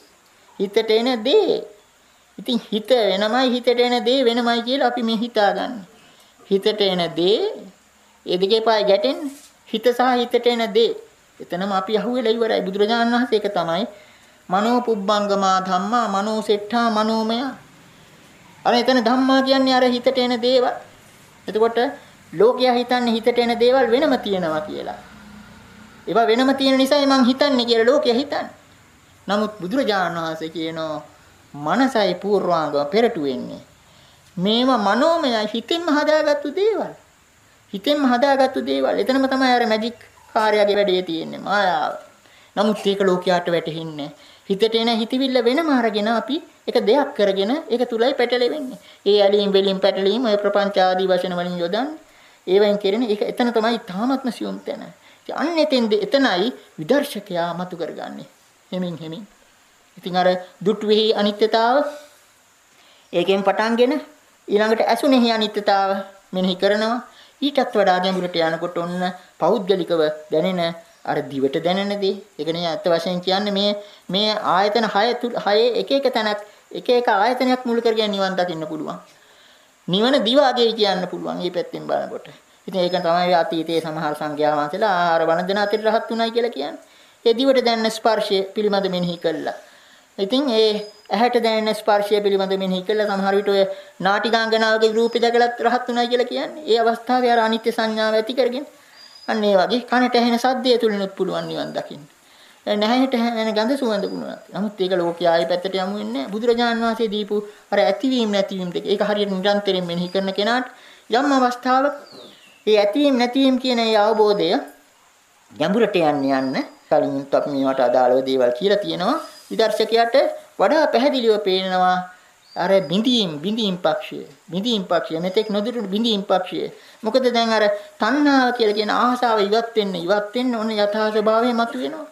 හිතට එන දේ. ඉතින් හිත වෙනමයි හිතට එන දේ වෙනමයි කියලා අපි මේ හිතාගන්නේ. හිතට එන දේ ඒ දෙකේ පායි ගැටෙන්නේ. හිත සහ හිතට එන දේ. එතනම අපි අහුවෙලා ඉවරයි. බුදුරජාණන් වහන්සේ ඒක තමයි මනෝ පුබ්බංගමා ධම්මා මනෝ සෙට්ඨා මනෝමය අර එතන ධම්මා කියන්නේ අර හිතට එන දේවල්. එතකොට ලෝකයා හිතන්නේ හිතට එන දේවල් වෙනම තියෙනවා කියලා. ඒවා වෙනම තියෙන නිසායි මං හිතන්නේ කියලා ලෝකයා හිතන්නේ. නමුත් බුදුරජාණන් වහන්සේ කියනවා මනසයි පූර්වාංගම පෙරටු වෙන්නේ. මේවා මනෝමයයි හිතෙන්ම හදාගත්තු දේවල්. හිතෙන්ම හදාගත්තු දේවල්. එතනම තමයි අර මැජික් කාර්යයේ වැඩේ තියෙන්නේ මායාව. නමුත් ඒක ලෝකයාට වැටහෙන්නේ හිතට එන හිතවිල්ල වෙනම අරගෙන අපි ඒක දෙයක් කරගෙන ඒක තුලයි පැටලෙන්නේ. ඒ ඇලීම් වෙලින් පැටලීම් ඔය ප්‍රපංච ආදී වචන වලින් යොදන්නේ. ඒවෙන් කෙරෙන ඒක එතන තමයි තාමත්ම සියුම් තැන. අන්න එතෙන්ද එතනයි විදර්ශකයා මතු කරගන්නේ. හෙමින් හෙමින්. ඉතින් අර දුට්වෙහි අනිත්‍යතාව ඒකෙන් පටන්ගෙන ඊළඟට ඇසුනේහි අනිත්‍යතාව මෙනෙහි කරනවා. ඊටත් වඩා ගැඹුරට යනකොට ඔන්න පෞද්ගලිකව දැනෙන අර දිවට දැනෙන දේ. ඒක නේ අත්ත වශයෙන් කියන්නේ මේ මේ ආයතන 6 6 එක එක තැනක් එක එක ආයතනයක් මුල් කරගෙන නිවන් දකින්න පුළුවන්. නිවන දිවාගේ කියන්න පුළුවන් මේ පැත්තෙන් බලනකොට. ඉතින් ඒක තමයි අතීතයේ සමහර සංඝයා වහන්සේලා ආහාර වන්දන අතර රහත් උනායි කියලා කියන්නේ. ඒ දිවට දැනෙන ස්පර්ශය පිළිබඳ මෙනෙහි කළා. ඉතින් ඒ ඇහැට දැනෙන ස්පර්ශය පිළිබඳ මෙනෙහි කළා සමහර විට ඔය නාටිකාංගනාවගේ රූපේ දැකලත් රහත් උනායි කියලා කියන්නේ. ඒ අවස්ථාවේ අර අනිත්‍ය සංඥාව ඇති කරගෙන අන්න ඒ වගේ කනට ඇහෙන සද්දය තුලිනුත් පුළුවන් නිවන් දකින්න. නැහැට ඇහෙන ගඳ සුවඳ පුළුවන්. නමුත් ඒක ලෝකයේ ආයෙ පැත්තට යමු වෙන්නේ බුදුරජාන් වහන්සේ දීපු අර ඇතිවීම නැතිවීම දෙක. ඒක හරියට නිරන්තරයෙන් මෙනෙහි කරන කෙනාට යම් අවස්ථාවක මේ ඇතිවීම නැතිවීම කියන ඒ අවබෝධය ගැඹුරට යන්න යන්න කලින් අපි මේවට අදාළව දේවල් කියලා තියෙනවා. විදර්ශකයාට වඩා පැහැදිලිව පේනවා අර බිඳීම් බිඳීම් පක්ෂය. බිඳීම් පක්ෂය මෙතෙක් නොදුරු බිඳීම් පක්ෂය. මොකද දැන් අර තණ්හාව කියලා කියන ආහසාව ඉවත් වෙන්න ඉවත් වෙන්න ඕන යථා ස්වභාවය මතුවෙනවා.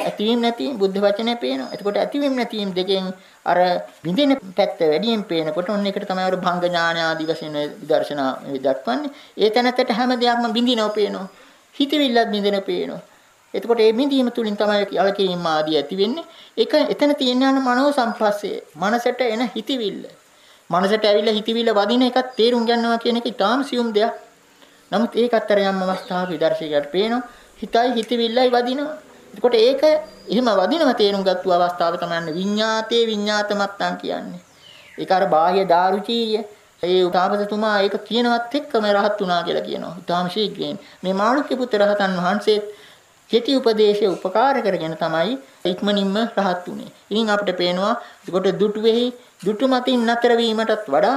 ඇතිවීම නැතිවීම බුද්ධ වචනේ පේනවා. එතකොට ඇතිවීම නැතිවීම දෙකෙන් අර බිඳෙන පැත්ත වැඩියෙන් පේනකොට ඔන්න එකට තමයි අර භංග ඥාන ආදි වශයෙන් විදර්ශනා දක්වන්නේ. ඒ තැනකට හැම දෙයක්ම බිඳිනව පේනවා. හිතවිල්ලත් බිඳින පේනවා. එතකොට මේ බිඳීම තුලින් තමයි අලකිරීම ආදී ඇති වෙන්නේ. ඒක එතන තියෙන යන මනෝ සම්පස්සේ. මනසට එන හිතවිල්ල. මනසට ඇවිල්ලා හිතවිල්ල වදින එකත් තේරුම් ගන්නවා කියන එක ඉතාම සියුම් දෙයක්. නමුත් ඒකත් අර යම් අවස්ථාවක විදර්ශකයට පේනවා. හිතයි හිතවිල්ලයි වදිනවා. එතකොට ඒක එහෙම වදිනව තේරුම් ගත්තු අවස්ථාව තමයි විඤ්ඤාතේ විඤ්ඤාතමත්තන් කියන්නේ. ඒක අර බාහ්‍ය දාරුචීය ඒ උපාපදතුමා ඒක කියනවත් එක්කම රහත් වුණා කියලා කියනවා. ඊටාම ශීඝ්‍රයෙන්. මේ මාළුක්‍ය පුත්‍ර රහතන් වහන්සේත් කෙටි උපදේශය උපකාර කරගෙන තමයි ඉක්මනින්ම රහත් උනේ. ඉතින් අපිට පේනවා ඒකට දුටුවේහි දුටු මතින් නතර වීමටත් වඩා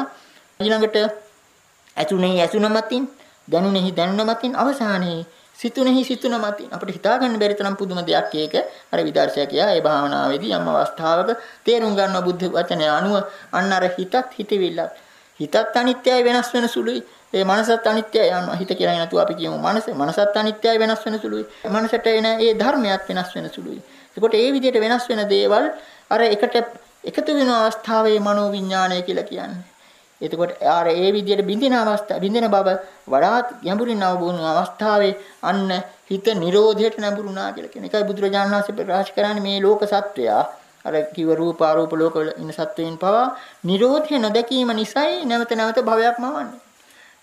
ඊළඟට ඇතුණෙහි ඇතුණ මතින් දැනුනේහි දැනුන මතින් අවසානයේ සිතුනේහි සිතුන මතින් අපිට හිතා ගන්න බැරි තරම් පුදුම දෙයක් ඒක. අර විදර්ශකයා ඒ භාවනාවේදී යම් අවස්ථාවක තේරුම් ගන්නවා බුද්ධ වචනය අනුව අන්න අර හිතත් හිතවිල්ලත්. හිතත් අනිත්‍යයි වෙනස් වෙන සුළුයි. ඒ මනසත් අනිත්‍යයි යනවා. හිත කියලා නැතුව අපි කියමු මනස. මනසත් අනිත්‍යයි වෙනස් වෙන සුළුයි. මනසට එන ඒ ධර්මයක් වෙනස් වෙන සුළුයි. ඒකොට ඒ විදිහට වෙනස් වෙන දේවල් අර එකට එකතු වෙන අවස්ථාවේ මනෝ විඥානය කියලා කියන්නේ. එතකොට ආර ඒ විදිහට බින්දින අවස්ථාව බින්දින බව වඩාත් ගැඹුරින් අවබෝධ වුණු අවස්ථාවේ අන්න හිත නිරෝධයට නැඹුරුණා කියලා කියන එකයි බුදුරජාණන් වහන්සේ ප්‍රකාශ කරන්නේ මේ ලෝක සත්වයා අර කිව රූප ආරූප ලෝකවල ඉන්න සත්වයන් පවා නිරෝධය නොදැකීම නිසායි නැවත නැවත භවයක් මවන්නේ.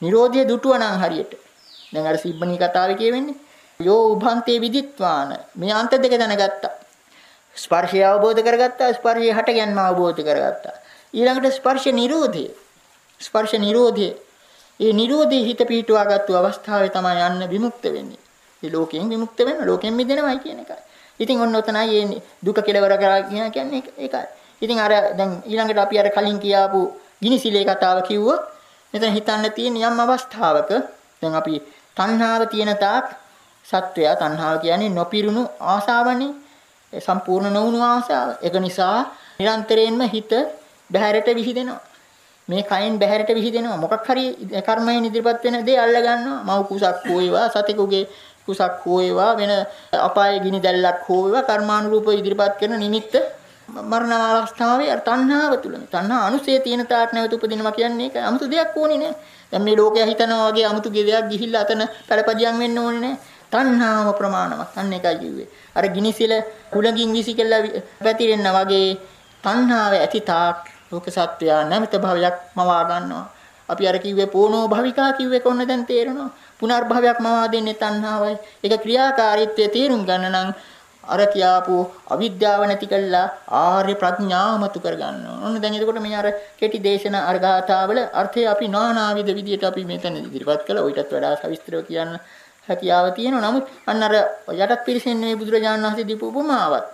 Nirodhe දුටුවනම් හරියට. දැන් අර සිබ්බණී කතාවේ කියවෙන්නේ යෝ උභන්තේ විදිත්වාන මේ අන්ත දෙක දැනගත්තා. ස්පර්ශය අවබෝධ කරගත්තා ස්පර්ශය හටගන්ම අවබෝධ කරගත්තා. ඊළඟට ස්පර්ශ නිරෝධය. ස්පර්ශ නිරෝධය. ඒ නිරෝධේ හිත පිහිටුවාගත්තු අවස්ථාවේ තමයි යන්න විමුක්ත වෙන්නේ. මේ ලෝකයෙන් විමුක්ත වෙන්න ලෝකයෙන් මිදෙනවයි කියන එකයි. ඉතින් ඔන්න ඔතනයි මේ දුක කෙලවර කරා කියන්නේ ඒකයි. ඉතින් අර දැන් ඊළඟට අපි අර කලින් කියාපු ගිනිසිලේ කතාව කිව්වොත් මෙතන හිතන්න තියෙන යම් අවස්ථාවක දැන් අපි තණ්හාව තියෙන තාක් සත්වයා තණ්හාව කියන්නේ නොපිරුණු ආශාවනේ සම්පූර්ණ නොවුණු ආශාව. ඒක නිසා නිරන්තරයෙන්ම හිත බහැරට විහිදෙනවා. මේ කයෙන් බහැරට විහිදෙනවා. මොකක් හරි කර්මයෙන් ඉදිරිපත් වෙන දේ අල්ල ගන්නවා. මව් කුසක් හෝ ඒවා සතෙකුගේ කුසක් හෝ ඒවා වෙන අපායේ ගිනි දැල්ලක් හෝ ඒවා කර්මානුරූපව ඉදිරිපත් කරන නිමිත්ත මරණ අවස්ථාවේ අර තණ්හාව තුල තණ්හා අනුසය තියෙන තාක් නැවත උපදිනවා කියන්නේ ඒක 아무තු දෙයක් ඕනේ නෑ. දැන් මේ ලෝකයා හිතනවා වගේ 아무තු ගෙදරක් ගිහිල්ලා අතන පළපදියම් වෙන්න ඕනේ නෑ. තණ්හාව ප්‍රමාණවත්. අන්න එකයි කිව්වේ. අර ගිනිසිල කුලඟින් විසිකලා පැතිරෙන්න වගේ තණ්හාව ඇති තාක් ලෝක සත්වයා නැවත භවයක් මවා ගන්නවා. අපි අර කිව්වේ පෝනෝ භවිකා කිව්වේ කොන්න දැන් තේරෙනවා. පුනර්භවයක් මවා දෙන්නේ තණ්හාවයි. ඒක ක්‍රියාකාරීත්වය තේරුම් ගන්න නම් අර කියාපු අවිද්‍යාව නැති කළා ආර්ය ප්‍රඥාමතු කරගන්න ඕන. ඔන්න දැන් එතකොට මේ අර කෙටි දේශන අර ගාථාවල අර්ථය අපි නානාවිද විදියට අපි මෙතන ඉදිරිපත් කළා. ඊටත් වඩා සවිස්තරව කියන්න හැකියාව තියෙනවා. නමුත් අන්න අර යටත් පිරිසෙන් මේ බුදුරජාණන් වහන්සේ දීපු උපමාවත්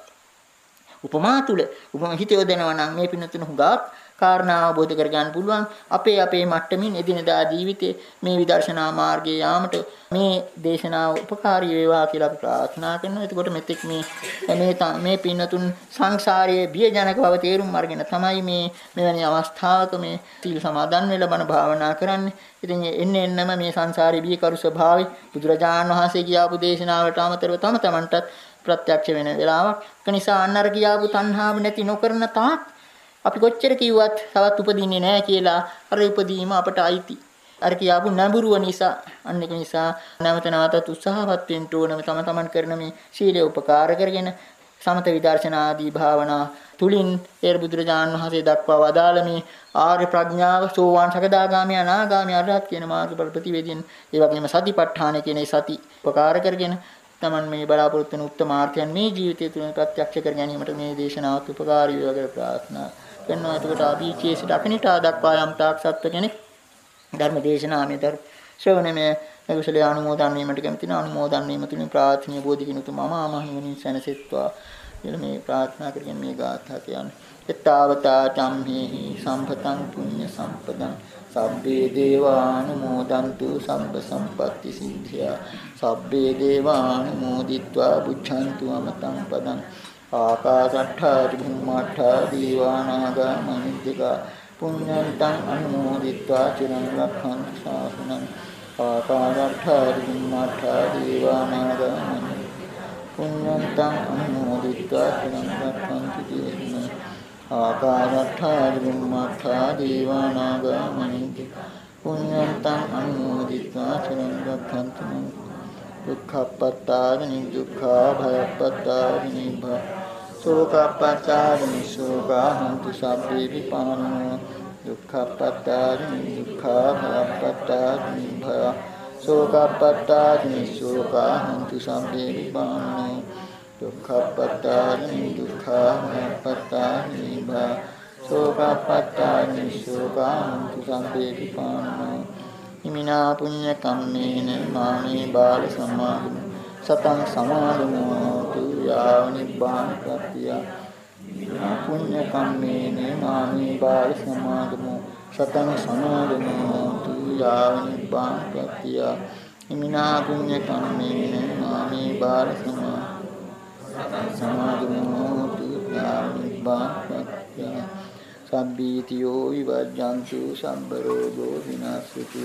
උපමා තුල උපම හිත යොදනවා නම් මේ පින්නතුන හුඟක් කාරණා අවබෝධ කරගන්න පුළුවන් අපේ අපේ මට්ටමින් එදිනදා ජීවිතේ මේ විදර්ශනා මාර්ගයේ යාමට මේ දේශනාව උපකාරී වේවා කියලා අපි ප්‍රාර්ථනා කරනවා. එතකොට මෙතෙක් මේ මේ මේ පින්නතුන් සංසාරයේ බියජනක බව තේරුම් අරගෙන තමයි මේ මෙවැනි අවස්ථාවක මේ සීල් සමාදන් වෙලා බණ භාවනා කරන්නේ. ඉතින් එන්න එන්නම මේ සංසාරයේ බියකරු ස්වභාවය බුදුරජාණන් වහන්සේ කියාපු දේශනාවට අමතරව තම තමන්ටත් ප්‍රත්‍යක්ෂ වෙන වෙලාවක්. ඒ නිසා අන්නර කියාපු තණ්හාව නැති නොකරන තාක් අපි කොච්චර කිව්වත් තවත් උපදින්නේ නැහැ කියලා අර උපදීම අපට අයිති. අර කියාපු නැඹුරුව නිසා අන්න ඒක නිසා නැවත නැවතත් උත්සාහවත් වෙන්න ඕනම තම තමන් කරන මේ ශීලයේ උපකාර කරගෙන සමත විදර්ශනා ආදී භාවනා තුලින් ඒ බුදුරජාණන් වහන්සේ දක්වා වදාළ මේ ආර්ය ප්‍රඥාව සෝවාන් සකදාගාමී අනාගාමී අරහත් කියන මාර්ගඵල ප්‍රතිවේදීන් ඒ වගේම සතිපට්ඨාන කියන සති උපකාර කරගෙන Taman මේ බලාපොරොත්තු වෙන උත්තමාර්ථයන් මේ ජීවිතය තුළ ප්‍රත්‍යක්ෂ කර ගැනීමට මේ දේශනාවත් උපකාරී වේවා ප්‍රාර්ථනා කරනවා. එතකොට ආදීචේස දකිනිටා දක්වා යම් තාක් සත්ව කෙනෙක් ධර්ම දේශනාමය ධර්ම ශ්‍රවණමය කුසලයේ අනුමෝදන් වීමට කැමති නම් අනුමෝදන් වීම තුලින් ප්‍රාර්ථනීය බෝධිකිනුතු මම ආමහිමින් සැනසෙත්වා කියලා මේ ප්‍රාර්ථනා කරගෙන මේ ගාථා කියන්නේ. එත්තාවතා චම්හේහි සම්පතං පුඤ්ඤ සම්පදං සබ්බේ දේවානුමෝදන්තු සම්බ සම්පatti සිද්ධියා සබ්බේ දේවානුමෝදිත්වා බුද්ධන්තු අමතං පදං ආකාසට්ඨා චුම්මාඨා දීවානාගා මනිද්దికා පුඤ්ඤන්තං අනුමෝදිत्वा චිරං රක්ඛන්තු ශාසනං ආකාසට්ඨා චුම්මාඨා දීවානාගා පුඤ්ඤන්තං අනුමෝදිत्वा චිරං රක්ඛන්තු දේශනං ආකාසට්ඨා චුම්මාඨා දීවානාගා මනිද්దికා පුඤ්ඤන්තං අනුමෝදිत्वा චිරං රක්ඛන්තු දුක්ඛපත්තානි දුක්ඛා භයපත්තානි භා සෝකප්පත්තානි සෝකාහන්තු සබ්බේ විපානෝ දුක්ඛප්පත්තානි දුක්ඛා භයප්පත්තානි භය සෝකප්පත්තානි සෝකා හන්තු සම්පේ විපානෝ දුක්ඛප්පත්තානි දුක්ඛා භයප්පත්තානි භය සෝකප්පත්තානි සෝකා හන්තු සම්පේ විපානෝ හිමිනා පුඤ්ඤ කම්මේන මාමේ බාල සමාගම සතං සමාගමෝ තු යාව නිබ්බාන ප්‍රත්‍යා පුඤ්ඤ කම්මේන මාමේ බාල සමාගමෝ. සතං සමාගමෝ තු යාව නිබ්බාන ප්‍රත්‍ය හිමිනා පුඤ්ඤ කම්මේන මාමේ බාල සමාගමෝ තු යාව නිබ්බාන ප්‍රත්‍ය. සබ්බීතියෝ විවජ්ජන්තු සම්බරෝගෝ විනාශති.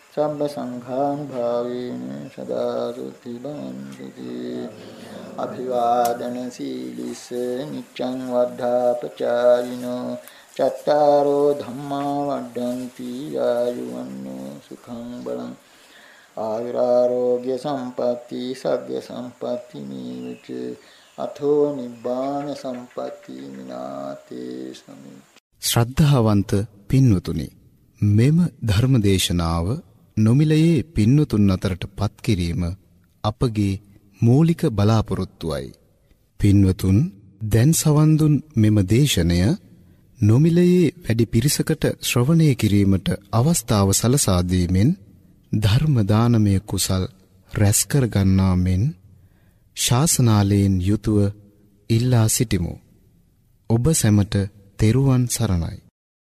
සබ්බ සංඝානුභාවේන සදා සොත්ති භවන්තු තේ අභිවාදන සීලිස නිච්ඡං වද්ධාපචායිනෝ චත්තාරෝ ධම්මා වඩ්ඩಂತಿ ආයුවන්නෝ සුඛං බලං ආයුරාෝග්‍ය සම්පatti සග්ග සම්පatti නීච අතෝ නිබ්බාන සම්පatti මිනාතේ සමි ශ්‍රද්ධාවන්ත පින්වතුනි මෙම ධර්මදේශනාව නොමිලයේ පින්වතුන් අතරට පත් කිරීම අපගේ මූලික බලාපොරොත්තුවයි පින්වතුන් දැන් සවන් දුන් මෙම දේශනය නොමිලයේ වැඩි පිරිසකට ශ්‍රවණය කිරීමට අවස්ථාව සලසා දීමෙන් ධර්ම දානමය කුසල් රැස්කර ගන්නා මෙන් ශාසනාලයෙන් යුතුව ඉල්ලා සිටිමු. ඔබ සැමට තෙරුවන් සරණයි.